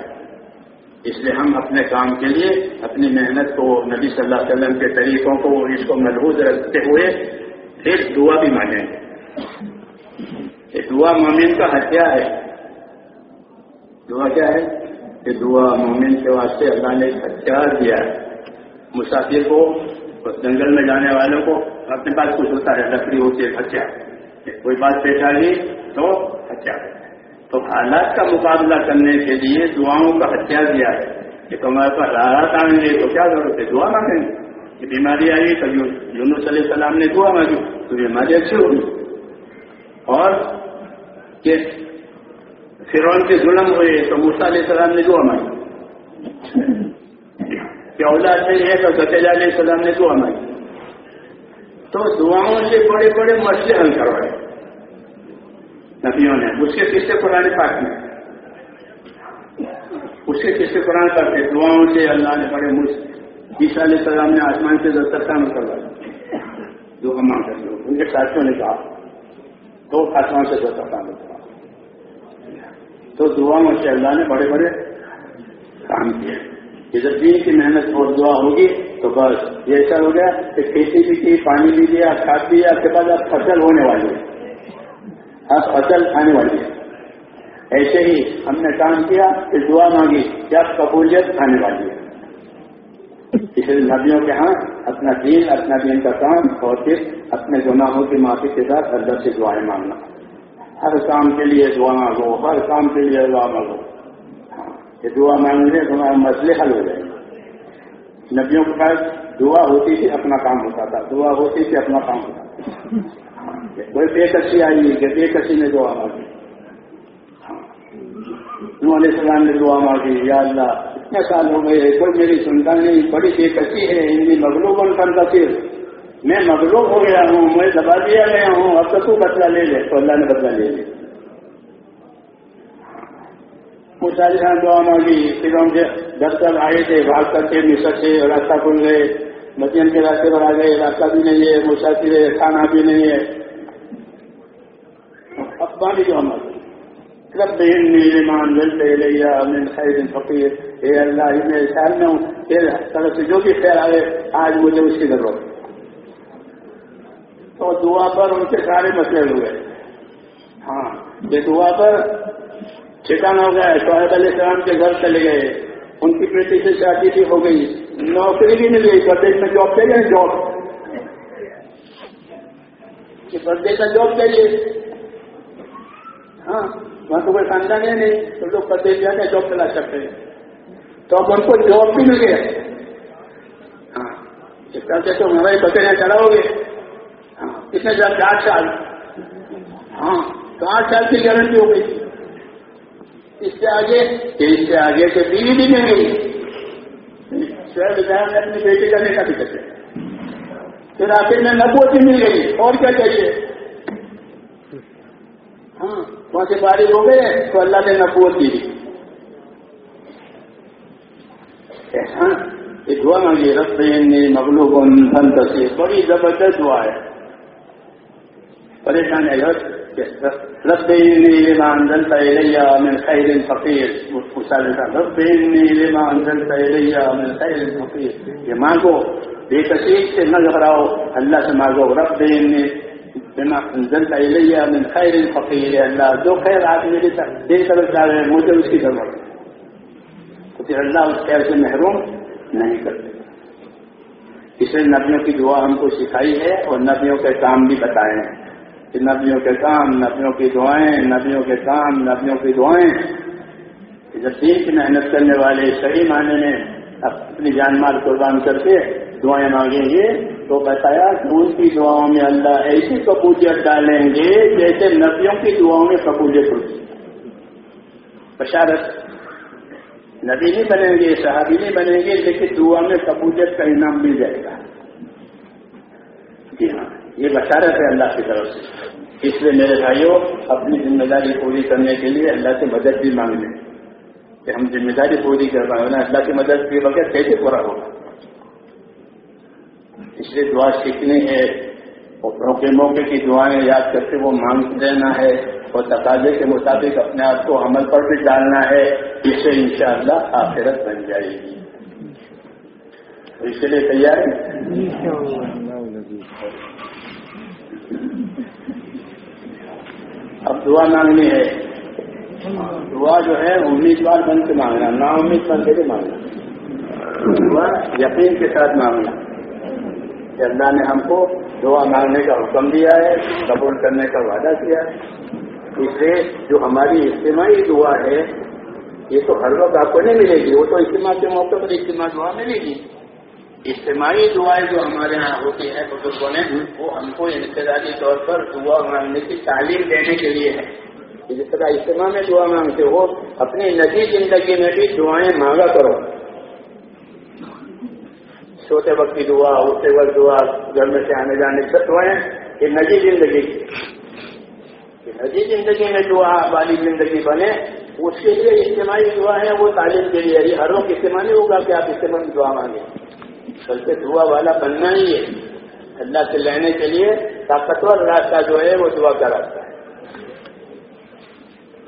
S1: اس لیے ہم اپنے کام کے لیے، اپنی محنت کو، نبی صلی اللہ علیہ وسلم کے طریقوں کو، اس کو محبوظ رکھتے ہوئے پھر دعا بھی مانگیں۔ گے یہ دعا مومن کا ہتھیار ہے۔ دعا کیا ہے؟ کہ دعا مومن کے واسطے اللہ نے ہتھیار دیا ہے۔ مسافر کو جنگل میں جانے والوں کو اپنے پاس کچھ ہوتا ہے، لکڑی ہوتی ہے، ہتھیار۔ کوئی بات پیش آ گئی تو ہتھیار۔ تو حالات کا مقابلہ کرنے کے لیے دعاؤں کا ہتھیار دیا ہے کہ تمہارے پاس حالات آئیں گے تو کیا ضرورت ہے؟ دعا مانگیں گے۔ کہ بیماری آئی تو یونس علیہ السلام نے دعا مانگی، تو بیماری اچھی ہوگی اور کہ فرون کے ظلم ہوئے تو موسا علیہ السلام نے دعا مانگی۔ کیا اولاد نہیں ہے تو ستیجا علیہ السلام نے دعا مانگی۔ تو دعاؤں سے بڑے بڑے مسئلے حل کروائے۔ نبیوں نے۔ اس کے قصے قرآن پاک میں؟ اس کے قصے قرآن پاک کے دعاؤں سے اللہ نے بڑے عیسیٰ علیہ السلام نے آسمان سے دسترخوان کروایا جو ہم کر لو ان کے ساتھیوں نے کہا۔ تو آسمان سے دسترخوان کروا تو دعاؤں سے اللہ نے بڑے بڑے کام کیے۔ جب دین کی محنت اور دعا ہوگی تو بس یہ ایسا ہو گیا کہ کھیتی بھی کی، پانی بھی دیا، کھاد بھی دیا کے بعد اب فصل ہونے والی ہے اب فصل کھانے والی ہے۔ ایسے ہی ہم نے کام کیا کہ دعا مانگی، کیا قبولیت کھانے والی ہے۔ اس لیے نبیوں کے ہاں اپنا دین اپنا دین کا کام اور پھر اپنے گناہوں کی معافی کے ساتھ اللہ سے دعائیں مانگنا۔ ہر کام کے لیے دعا مانگو، ہر کام کے لیے دعا مانگو۔ یہ دعا مانگنے تمہارے مسئلے حل ہو جائیں گے نبیوں کے پاس دعا ہوتی تھی، اپنا کام ہوتا تھا۔ دعا ہوتی تھی، اپنا کام ہوتا تھا۔ کوئی بے کسی آئی کہ بے کسی نے دعا مانگی۔ علیہ السلام نے دعا مانگی، یا اللہ، اتنے سال ہو گئے، کوئی میری سنتا نہیں، بڑی بے کسی ہے ان مغلوب کرتا پھر میں مغلوب ہو گیا ہوں، میں دبا دیا گیا ہوں، اب تو تو بدلا لے لے، تو اللہ نے بدلا لے لے پوچھا جہاں دعا مانگی، پھر ہم دس سال آئے تھے بھاگ کر کے مصر سے راستہ کھل گئے، مدین کے راستے پر آ گئے، راستہ بھی نہیں ہے مسافر کھانا بھی نہیں ہے۔ پانی دعا مانگی رب ایمان ملتے لیا من خیر فقیر۔ اے اللہ میں خیال میں ہوں۔ پھر طرف سے جو بھی خیر آئے، آج مجھے اس کی ضرورت تو دعا پر ان کے سارے مسئلے ہوئے۔ ہاں یہ دعا پر ٹھکانا ہو گیا۔ شہید علیہ السلام کے گھر چلے گئے۔ ان کی بیٹی سے شادی بھی ہو گئی۔ نوکری بھی مل گئی۔ پردیش میں جاب چاہیے جاب۔ پردیش کا جاب چاہیے ہاں وہاں تو کوئی خاندان ہے نہیں، تو لوگ پردیش جا کے جاب چلا سکتے ہیں۔ تو اب ان کو جاب بھی مل گیا ہاں اس طرح سے تو ہمارے بکریاں چلاؤ گے۔ ہاں کتنے سال چار سال۔ ہاں چار سال کی گارنٹی ہو گئی۔ اس سے آگے، اس سے آگے تو بیوی بھی مل گئی۔ شہر نے اپنی بیٹی کرنے کا بھی کرتے پھر آخر میں نبوتی مل گئی۔ اور کیا چاہیے؟ ہاں وہاں سے بارش ہو گئے تو اللہ نے نبوت دی یہ ہاں، دعا مانگی، رب مغلو کو دھن بڑی زبردست دعا ہے۔ پریشان ہے رب لما انزلت الي من خير فقير رب لما انزلت الي من خير فقير یہ مانگو، بے کثیر سے نہ گھبراؤ، اللہ سے مانگو، رب بما انزلت الي من خير فقير. اللہ جو خیر آپ میری دے کر چاہ رہے ہیں مجھے اس کی ضرورت تو پھر اللہ اس خیر سے محروم نہیں کرتے. اس نے نبیوں کی دعا ہم کو سکھائی ہے اور نبیوں کے کام بھی بتائے ہیں. کہ نبیوں کے کام، نبیوں کی دعائیں، نبیوں کے کام، نبیوں کی دعائیں. جب دین کی محنت کرنے والے، صحیح معنی میں اپنی جان مال قربان کر کے دعائیں مانگیں گے تو بتایا کہ ان کی دعاؤں میں اللہ ایسی قبولیت ڈالیں گے جیسے نبیوں کی دعاؤں میں قبولیت ہوتی بشارت، نبی نہیں بنیں گے، صحابی نہیں بنیں گے، لیکن دعا میں قبولیت کا انعام مل جائے گا۔ جی ہاں یہ بشارت ہے اللہ کی طرف سے۔ اس لیے میرے بھائیوں، اپنی ذمہ داری پوری کرنے کے لیے اللہ سے مدد بھی مانگ لیں کہ ہم ذمہ داری پوری کر پائیں نا اللہ کی مدد کے بغیر کیسے پورا ہوگا؟ اس لیے دعا سیکھنی ہے اور موقع موقع کی دعائیں یاد کر کے وہ مانگ دینا ہے اور تقاضے کے مطابق اپنے آپ کو عمل پر بھی ڈالنا ہے، اس سے انشاءاللہ آخرت بن جائے گی۔ اس کے لیے تیار اب دعا مانگنی ہے۔ دعا جو ہے، امیدوار بن کے مانگنا نا امید بن کے مانگنا۔ دعا یقین کے ساتھ مانگنا۔ کہ اللہ نے ہم کو دعا مانگنے کا حکم دیا ہے، قبول کرنے کا وعدہ کیا ہے۔ اس سے جو ہماری اجتماعی دعا ہے، یہ تو ہر وقت آپ کو نہیں ملے گی، وہ تو اجتماع کے موقع پر اجتماع دعا ملے گی۔ اجتماعی دعائیں جو ہمارے یہاں ہوتی ہیں بزرگوں نے، وہ ہم کو انتظاری طور پر دعا مانگنے کی تعلیم دینے کے لیے ہے۔ جس طرح اجتماع میں دعا مانگتے ہو، اپنی نجی زندگی میں بھی دعائیں مانگا کرو۔ چھوٹے وقت کی دعا، اٹھتے وقت دعا، گھر میں سے آنے جانے سب دعائیں یہ نجی زندگی نجی زندگی میں دعا والی زندگی بنے، اس کے لیے اجتماعی دعا ہے، وہ تعلیم کے لیے۔ یعنی ہر وقت اجتماع نہیں ہوگا کہ آپ اجتماع میں دعا مانگیں۔ بلکہ دعا والا بننا ہی ہے۔ اللہ سے لینے کے لیے طاقتور راستہ جو ہے، وہ دعا کا راستہ ہے۔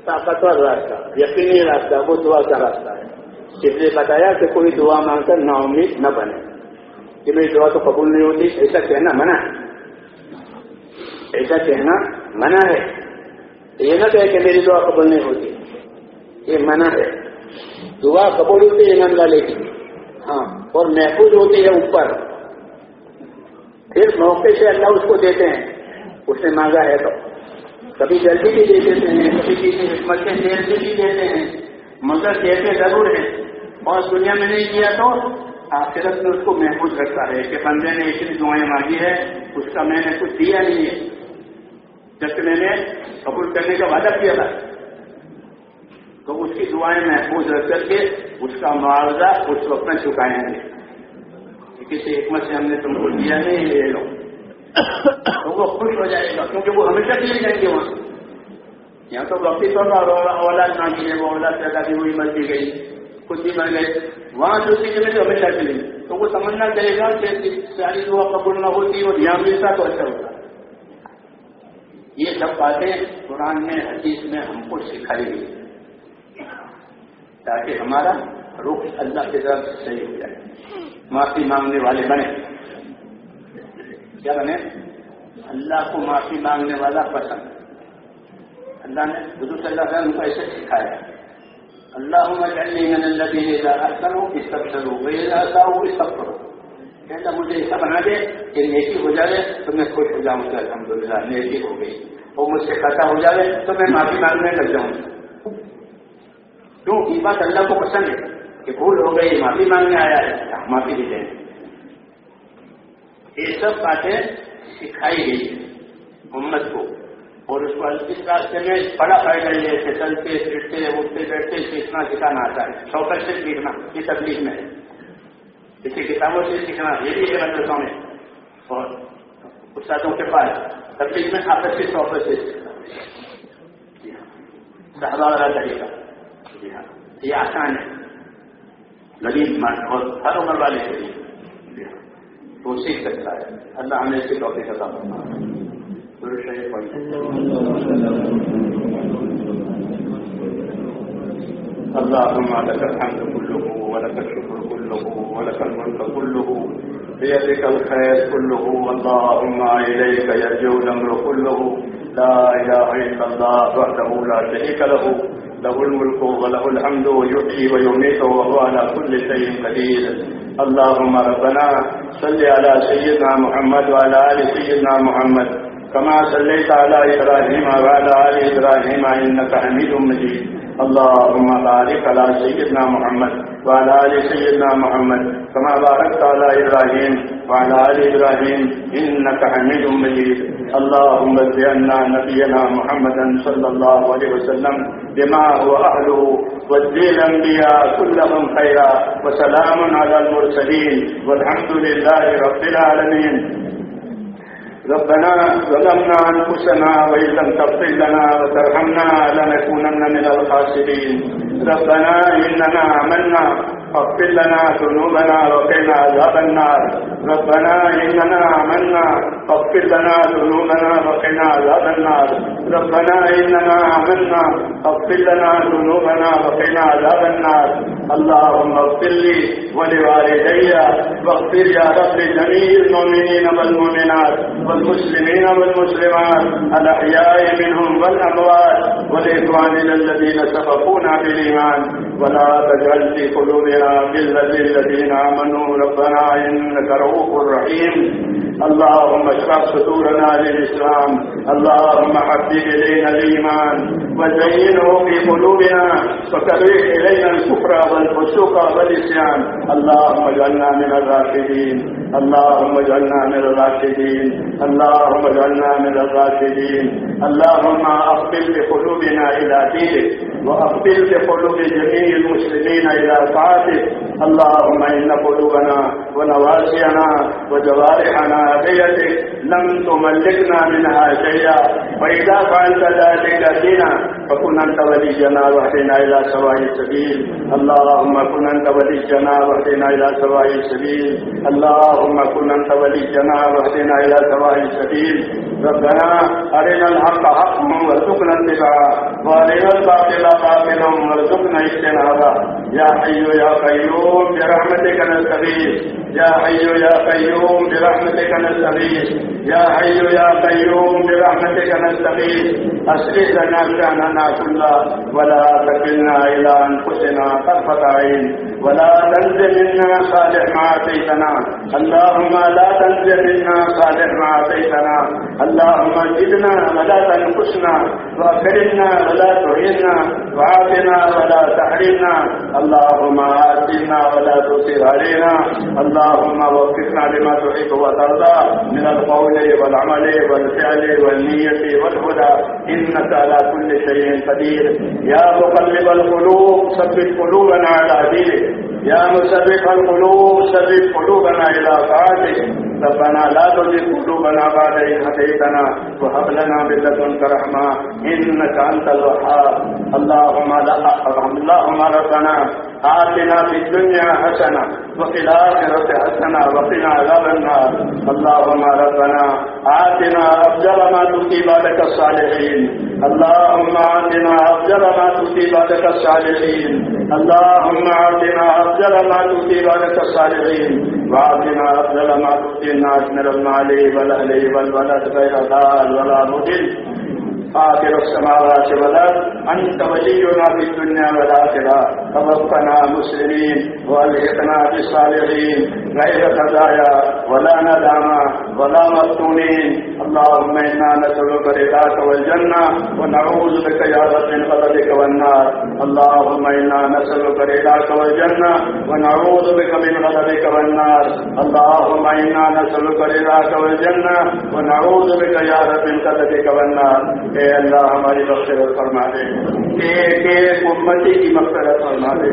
S1: طاقتور راستہ، یقینی راستہ، وہ دعا کا راستہ ہے۔ اس لیے بتایا کہ کوئی دعا مانگ کر نا امید نہ بنے۔ کہ میری دعا تو قبول نہیں ہوتی، ایسا کہنا منع ہے۔ ایسا کہنا منع ہے۔ یہ نہ کہے کہ میری دعا قبول نہیں ہوتی۔ یہ منع ہے۔ دعا قبول ہوتی ہے ایمان والے کی۔ ہاں اور محفوظ ہوتی ہے اوپر۔ پھر موقع سے اللہ اس کو دیتے ہیں۔ اس نے مانگا ہے تو۔ کبھی جلدی بھی دے دیتے ہیں، کبھی کسی حکمت سے جلدی بھی دیتے ہیں۔ مگر دیتے ضرور ہیں۔ اور دنیا میں نہیں کیا تو آخرت میں اس کو محفوظ رکھتا ہے کہ بندے نے اتنی دعائیں مانگی ہے اس کا میں نے کچھ دیا نہیں ہے۔ جبکہ میں نے قبول کرنے کا وعدہ کیا تھا۔ تو اس کی دعائیں محفوظ رکھ کر کے اس کا معاوضہ اس وقت میں چکائیں گے۔ کسی حکمت سے ہم نے تم کو دیا نہیں لے لو۔ تو وہ خوش ہو جائے گا، کیونکہ وہ ہمیشہ کے لیے جائیں گے وہاں۔ یہاں تو وقتی طور پر اولاد مانگی ہے وہ اولاد پیدا بھی ہوئی مر بھی گئی، خود بھی مر گئے۔ وہاں جو چیزیں میں جو ہمیشہ کے لیے تو وہ سمجھنا چاہے گا کہ ساری دعا قبول نہ ہوتی اور دھیان ملتا تو اچھا ہوتا۔ یہ سب باتیں قرآن میں، حدیث میں ہم کو سکھائی گئی۔ تاکہ ہمارا رخ اللہ کے طرف صحیح ہو جائے۔ معافی مانگنے والے بنے۔ کیا بنے؟ اللہ کو معافی مانگنے والا پسند۔ اللہ نے حضور صلی اللہ علیہ وسلم کو ایسے سکھایا۔ اللہ مجعلنی من الذین اذا احسنوا استبشروا واذا اساءوا استغفروا کہتا مجھے ایسا بنا دے کہ نیکی ہو جائے تو میں خوش ہو جاؤں گا الحمدللہ نیکی ہو گئی اور مجھ سے خطا ہو جائے تو میں معافی مانگنے لگ جاؤں گا کیوں یہ بات اللہ کو پسند ہے کہ بھول ہو گئی معافی مانگنے آیا ہے معافی دے جائیں یہ سب باتیں سکھائی گئی امت کو اور اس کو اس راستے میں بڑا فائدہ یہ ہے کہ چلتے، پھرتے، اٹھتے، بیٹھتے سیکھنا سکھانا آتا ہے۔ شوکر سے سیکھنا، یہ تکلیف میں ہے۔ اسی کتابوں سے سیکھنا، یہ بھی ہے مدرسوں میں۔ اور استادوں کے پاس تکلیف میں آپس کے شوکر سے جی ہاں۔ صحابہ والا طریقہ۔ جی ہاں۔ یہ آسان ہے۔ لبیب من اور ہر عمر والے کے لیے۔ جی ہاں۔ وہ سیکھ سکتا ہے۔ اللہ ہمیں اس کے ٹاپک کا اللهم لك الحمد كله ولك الشكر كله ولك الملك كله، بيدك الخير كله، اللهم إليك يرجو الأمر كله. لا إله إلا الله وحده لا شريك له له الملك وله الحمد ويحيي ويميت، وهو على كل شيء قدير. اللهم ربنا صل على سيدنا محمد وعلى آل سيدنا محمد كما صليت على إبراهيم وعلى آل إبراهيم إنك حميد مجيد. اللهم بارك على سيدنا محمد وعلى آل سيدنا محمد كما باركت على إبراهيم وعلى آل إبراهيم إنك حميد مجيد. اللهم اجعلنا نبينا محمدا صلى الله عليه وسلم بما هو أهله واجزي الأنبياء كلهم خيرا وسلام على المرسلين والحمد لله رب العالمين. ربنا ظلمنا أنفسنا وإن لم تغفر لنا وترحمنا لنكونن من الخاسرين. ربنا إننا آمنا فاغفر لنا ذنوبنا وقنا عذاب النار. ربنا إننا آمنا. فاغفر لنا ذنوبنا وقنا عذاب النار. ربنا إننا آمنا. فاغفر لنا ذنوبنا وقنا عذاب النار. اللهم اغفر لي ولوالدي. واغفر يا رب لجميع المؤمنين والمؤمنات والمسلمين والمسلمات، الأحياء منهم والأموات والإخواننا الذين سبقونا بالإيمان. ولا تجعل في قلوبنا غلا للذين آمنوا. ربنا إنك رؤوف رحيم. اللهم اشرح صدورنا للإسلام، اللهم حبب إلينا الإيمان، وزينه في قلوبنا، وكره إلينا الكفر والفسوق والعصيان اللهم اجعلنا من الراشدين، اللهم اجعلنا من الراشدين، اللهم اجعلنا من الراشدين. اللهم أقبل بقلوبنا إلى دينك، وأقبل بقلوب جميع المسلمين إلى طاعتك. اللهم إن قلوبنا ونواسينا وجوارحنا بيدك لم تملكنا منها شيئا. فإذا فعلت ذلك بنا فكن أنت ولينا واهدنا إلى سواء السبيل. اللهم كن أنت ولينا واهدنا إلى سواء السبيل. اللهم كن أنت ولينا واهدنا إلى سواء السبيل. ربنا أرنا الحق حقا وارزقنا اتباعه. وأرنا الباطل باطلا وارزقنا اجتنابه. يا حي يا قيوم، برحمتك نستغيث. يا حي يا قيوم، برحمتك نستغيث. يا حي يا قيوم، برحمتك نستغيث. أصلح لنا شأننا كله ولا تكلنا إلى أنفسنا طرفة عين. ولا تنزل منا صالح ما أعطيتنا. اللهم لا تنزل منا صالح ما أعطيتنا. اللهم زدنا ولا تنقصنا وأكرمنا ولا تهنا وعافنا ولا تحرمنا. اللهم آتنا ولا تؤثر علينا. اللهم وفقنا لما تحب وترضى. من القول والعمل والفعل والنية والهدى. إنك على كل شيء قدير. يا مقلب القلوب ثبت قلوبنا على دينك. يا مثبت القلوب ثبت قلوبنا إلى طاعتك. ربنا لا تزغ قلوبنا بعد إذ هديتنا وهب لنا من لدنك رحمة إنك أنت الوهاب. اللهم لا اللهم ربنا آتنا في الدنيا حسنة وفي الآخرة حسنة وقنا عذاب النار. اللهم ربنا آتنا أفضل ما تؤتي بعدك الصالحين. اللهم آتنا أفضل ما تؤتي بعدك الصالحين. اللهم آتنا أفضل ما تؤتي بعدك الصالحين. وآتنا أفضل ما تؤتي الناس من المال والأهل والولد غير ضال ولا مضل۔ آخر السماوات والأرض. أنت ولينا في الدنيا والآخرة. توفنا مسلمين والحقنا بالصالحين. غير خزايا ولا ندامة ولا مفتونين. اللهم إنا نسألك رضاك والجنة ونعوذ بك يا رب من غضبك والنار. اللهم إنا نسألك رضاك والجنة ونعوذ بك من غضبك والنار. اللهم إنا نسألك رضاك والجنة ونعوذ بك يا رب من غضبك والنار. اے اللہ، ہماری مغفرت فرما دے۔ ایک ایک امتی کی مغفرت فرما دے۔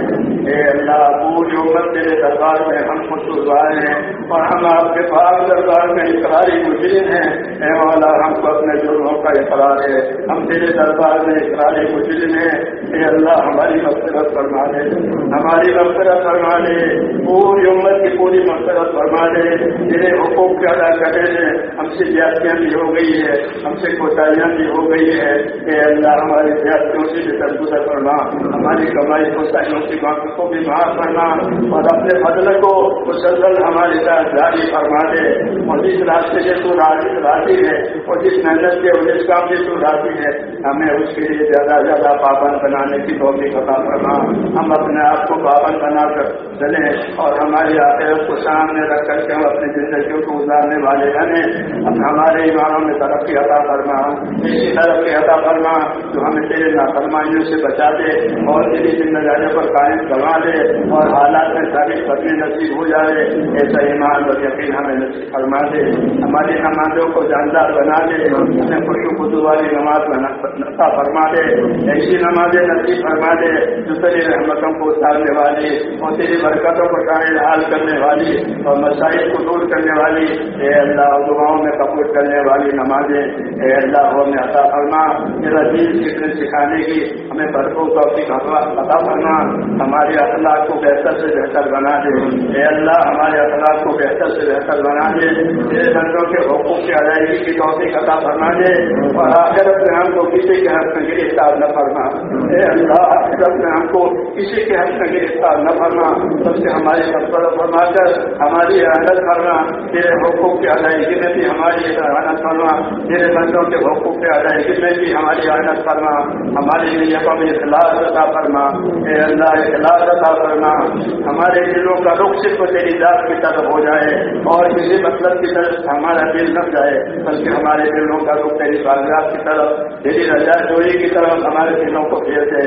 S1: اے اللہ پوری امت تیرے دربار میں ہم خود ہیں اور ہم آپ کے پاس دربار میں اقراری مجرم ہیں، اے مولا، ہم کو اپنے جرموں کا اقرار ہے ہم تیرے دربار میں اقراری مجرم ہیں۔ اے اللہ، ہماری مغفرت فرما دے۔ ہماری مغفرت فرما دے۔ پوری امت کی پوری مغفرت فرما دے۔ تیرے حقوق کے ادا کرنے میں ہم سے زیادتیاں بھی ہو گئی ہے ہم سے کوتاہیاں بھی ہو گئی ہے کہ اللہ ہماری زیادتیوں سے بھی درگزر کرنا ہماری کمائی کوتاہیوں کی باتوں کو بھی معاف کرنا اور اپنے فضل کو مسلسل ہمارے ساتھ جاری فرما دے۔ اور جس راستے سے تو راضی راضی ہے، اور جس محنت کے اور جس کام سے تو راضی ہے، ہمیں اس کے لیے زیادہ سے زیادہ پابند بنانے کی توفیق عطا کرنا ہم اپنے آپ کو پابند بنا کر چلیں اور ہماری آخرت کو سامنے رکھ کر کے ہم اپنی زندگیوں کو گزارنے والے بنے۔ ہمارے ایمانوں میں ترقی عطا کرنا ایسی ترقی عطا کرنا جو ہمیں تیرے نافرمائیوں سے بچا دے اور تیری ذمہ داریوں پر قائم کروا دے اور حالات میں ساری قدمی نصیب ہو جائے، ایسا ایمان اور یقین ہمیں نصیب فرما دے۔ ہماری نمازوں کو جاندار بنا دے، ہمیں خوشی خدو والی نماز عطا فرما دے۔ ایسی نمازیں نصیب فرما دے جو تیری رحمتوں کو اتارنے والی اور تیری برکتوں کو شامل حال کرنے والی اور مسائل کو دور کرنے والی۔ اے اللہ، دعاؤں میں قبول کرنے والی نمازیں، اے اللہ ہمیں عطا فرما میرا دین فکر سکھانے کی ہمیں بھرپور توفیق عطا فرما، ہمارے اخلاق کو بہتر سے بہتر بنا دے۔ اے اللہ، ہمارے اخلاق کو بہتر سے بہتر بنا دے۔ میرے بندوں کے حقوق کی ادائیگی کی توفیق عطا فرما دے۔ اور آخرت میں ہم کو کسی کے حق میں گرفتار نہ فرما۔ اے اللہ آخرت میں ہم کو کسی کے حق میں گرفتار نہ فرما۔ سب سے ہماری مقبر فرما کر ہماری عادت کرنا تیرے حقوق کی ادائیگی میں بھی ہماری عادت کرنا تیرے بندوں کے حقوق کی ادائیگی میں بھی ہماری عادت کرنا ہمارے لیے قبل اخلاق عطا فرما، اے اللہ اخلاق عطا فرما، ہمارے دلوں کا رخ صرف تیری ذات کی طرف ہو جائے اور کسی مطلب کی طرف ہمارا دل نہ جائے، بلکہ ہمارے دلوں کا رخ تیری کاغذات کی طرف، تیری رجا جوئی کی طرف ہمارے دلوں کو پھیر دے۔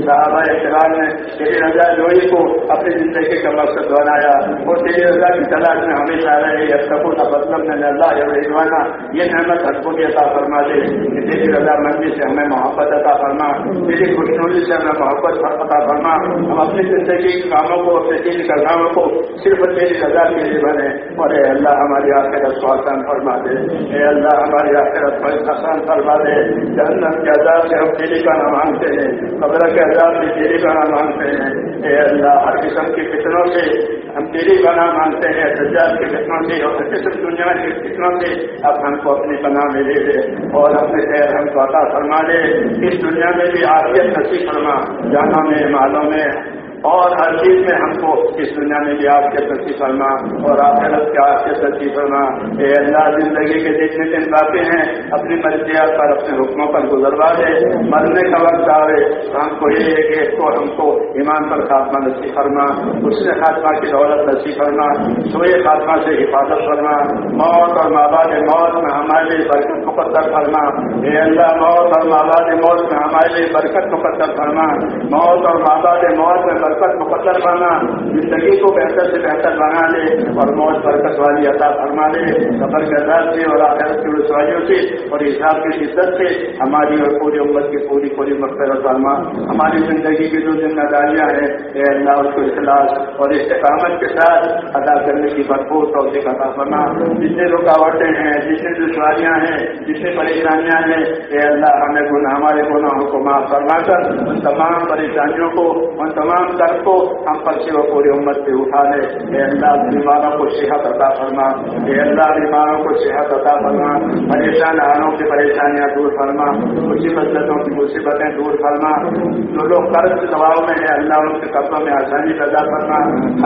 S1: صحابہ اخلاق نے تیری رجا جوئی کو اپنی زندگی کا مقصد بنایا اور تیری رضا کی تلاش میں ہمیشہ رہے۔ یہ سب کا مطلب میں اللہ رضوانا یہ نعمت ہر کو بھی عطا فرما دے تیری رضا مندی سے ہمیں محبت عطا فرما تیری خوشنولی سے ہمیں محبت عطا فرما ہم اپنی زندگی کے کاموں کو اپنے دل کا کو صرف تیری رضا کے لیے بنے اور اے اللہ ہماری آخرت کو آسان فرما دے اے اللہ ہماری آخرت کو آسان فرما دے جہنم کے عذاب سے ہم تیری کا نام مانگتے ہیں قبر کے عذاب سے تیری کا نام مانگتے ہیں اے اللہ ہر قسم کی فتنوں سے ہم تیری بنا مانگتے ہیں سجاد کے فتنوں سے اور قسم دنیا کے فتنوں سے اب ہم کو اپنی پناہ میں لے دے اور اپنے خیر ہم کو عطا فرما دے اس دنیا میں بھی آفیت نصیب فرما۔ جانا میں، مالوں میں۔ اور ہر چیز میں ہم کو اس دنیا میں بھی آپ کے سچی فرما اور آخرت کے آپ کے سچی فرما۔ اے اللہ، زندگی کے جتنے دن باقی ہیں، اپنی مرضیات پر، اپنے حکموں پر گزروا دے مرنے کا وقت آئے تو ہم کو یہ ہے کہ اس کو ہم کو ایمان پر خاتمہ نصیب فرما۔ اس سے خاتمہ کی دولت نصیب فرما۔ سوئے خاتمہ سے حفاظت فرما۔ موت اور ماباد موت میں ہمارے لیے برکت مقدر فرما۔ اے اللہ، موت اور ماباد موت میں ہمارے لیے برکت مقدر فرما۔ موت اور ماباد موت میں برکت مقدر بنا زندگی کو بہتر سے بہتر بنا لے اور موت برکت والی عطا فرما لے۔ سفر کے انداز سے اور آخرت کی رسوائیوں سے اور حساب کی شدت سے ہماری اور پوری امت کی پوری پوری مقصد فرما۔ ہماری زندگی کی جو ذمہ داریاں ہیں، اے اللہ اس کو اخلاص اور استقامت کے ساتھ ادا کرنے کی بھرپور توفیق عطا فرما۔ جتنے رکاوٹیں ہیں جتنی دشواریاں ہیں جتنی پریشانیاں ہیں، اے اللہ ہمیں گناہ، ہمارے گناہوں کو معاف فرما کر ان تمام پریشانیوں کو ان تمام درد کو ہم پر سے پوری امت پہ اٹھا لے اے اللہ بیماروں کو صحت عطا فرما، اے اللہ بیماروں کو صحت عطا فرما، پریشان آنوں کی پریشانیاں دور فرما، مصیبتوں کی مصیبتیں دور فرما۔ جو لوگ قرض دباؤ میں ہیں، اللہ ان کے قبضوں میں آسانی پیدا کرنا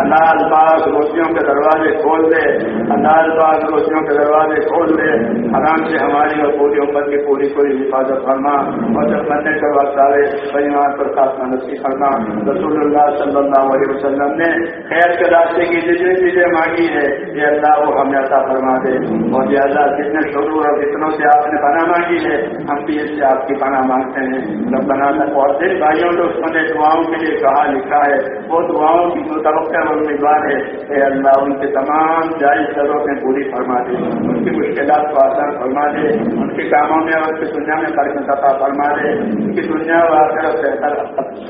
S1: حلال باز روٹیوں کے دروازے کھول دے، حلال باز روٹیوں کے دروازے کھول دے۔ حرام سے ہماری اور پوری امت کی پوری پوری حفاظت فرما۔ اور جب بننے کے وقت آئے پریوار پر خاص نصیب کرنا رسول اللہ صلی اللہ علیہ وسلم نے خیر کے راستے کی جتنی چیزیں مانگی ہے یہ اللہ، وہ ہمیں عطا فرما دے۔ اور یہ اللہ، جتنے شروع اور جتنوں سے آپ نے پناہ مانگی ہے، ہم بھی اس سے آپ کی پناہ مانگتے ہیں۔ جب بنا اور دن بھائیوں نے اس نے دعاؤں کے لیے کہا، لکھا ہے، وہ دعاؤں کی جو توقع اور امیدوار ہے، اے اللہ، ان کے تمام جائز ضرورتیں پوری فرما دے۔ ان کی مشکلات کو آسان فرما دے۔ ان کے کاموں میں اور ان کی دنیا میں فرق سفا فرما دے۔ ان کی دنیا و آخر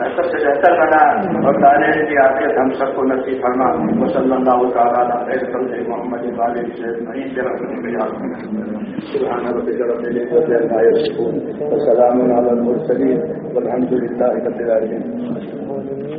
S1: بہتر سے بہتر بنا۔ اور تعلیم کی آخر ہم سب کو نصیب فرما۔ وہ صلی اللہ تعالیٰ محمد سلام والحمد لله رب العالمين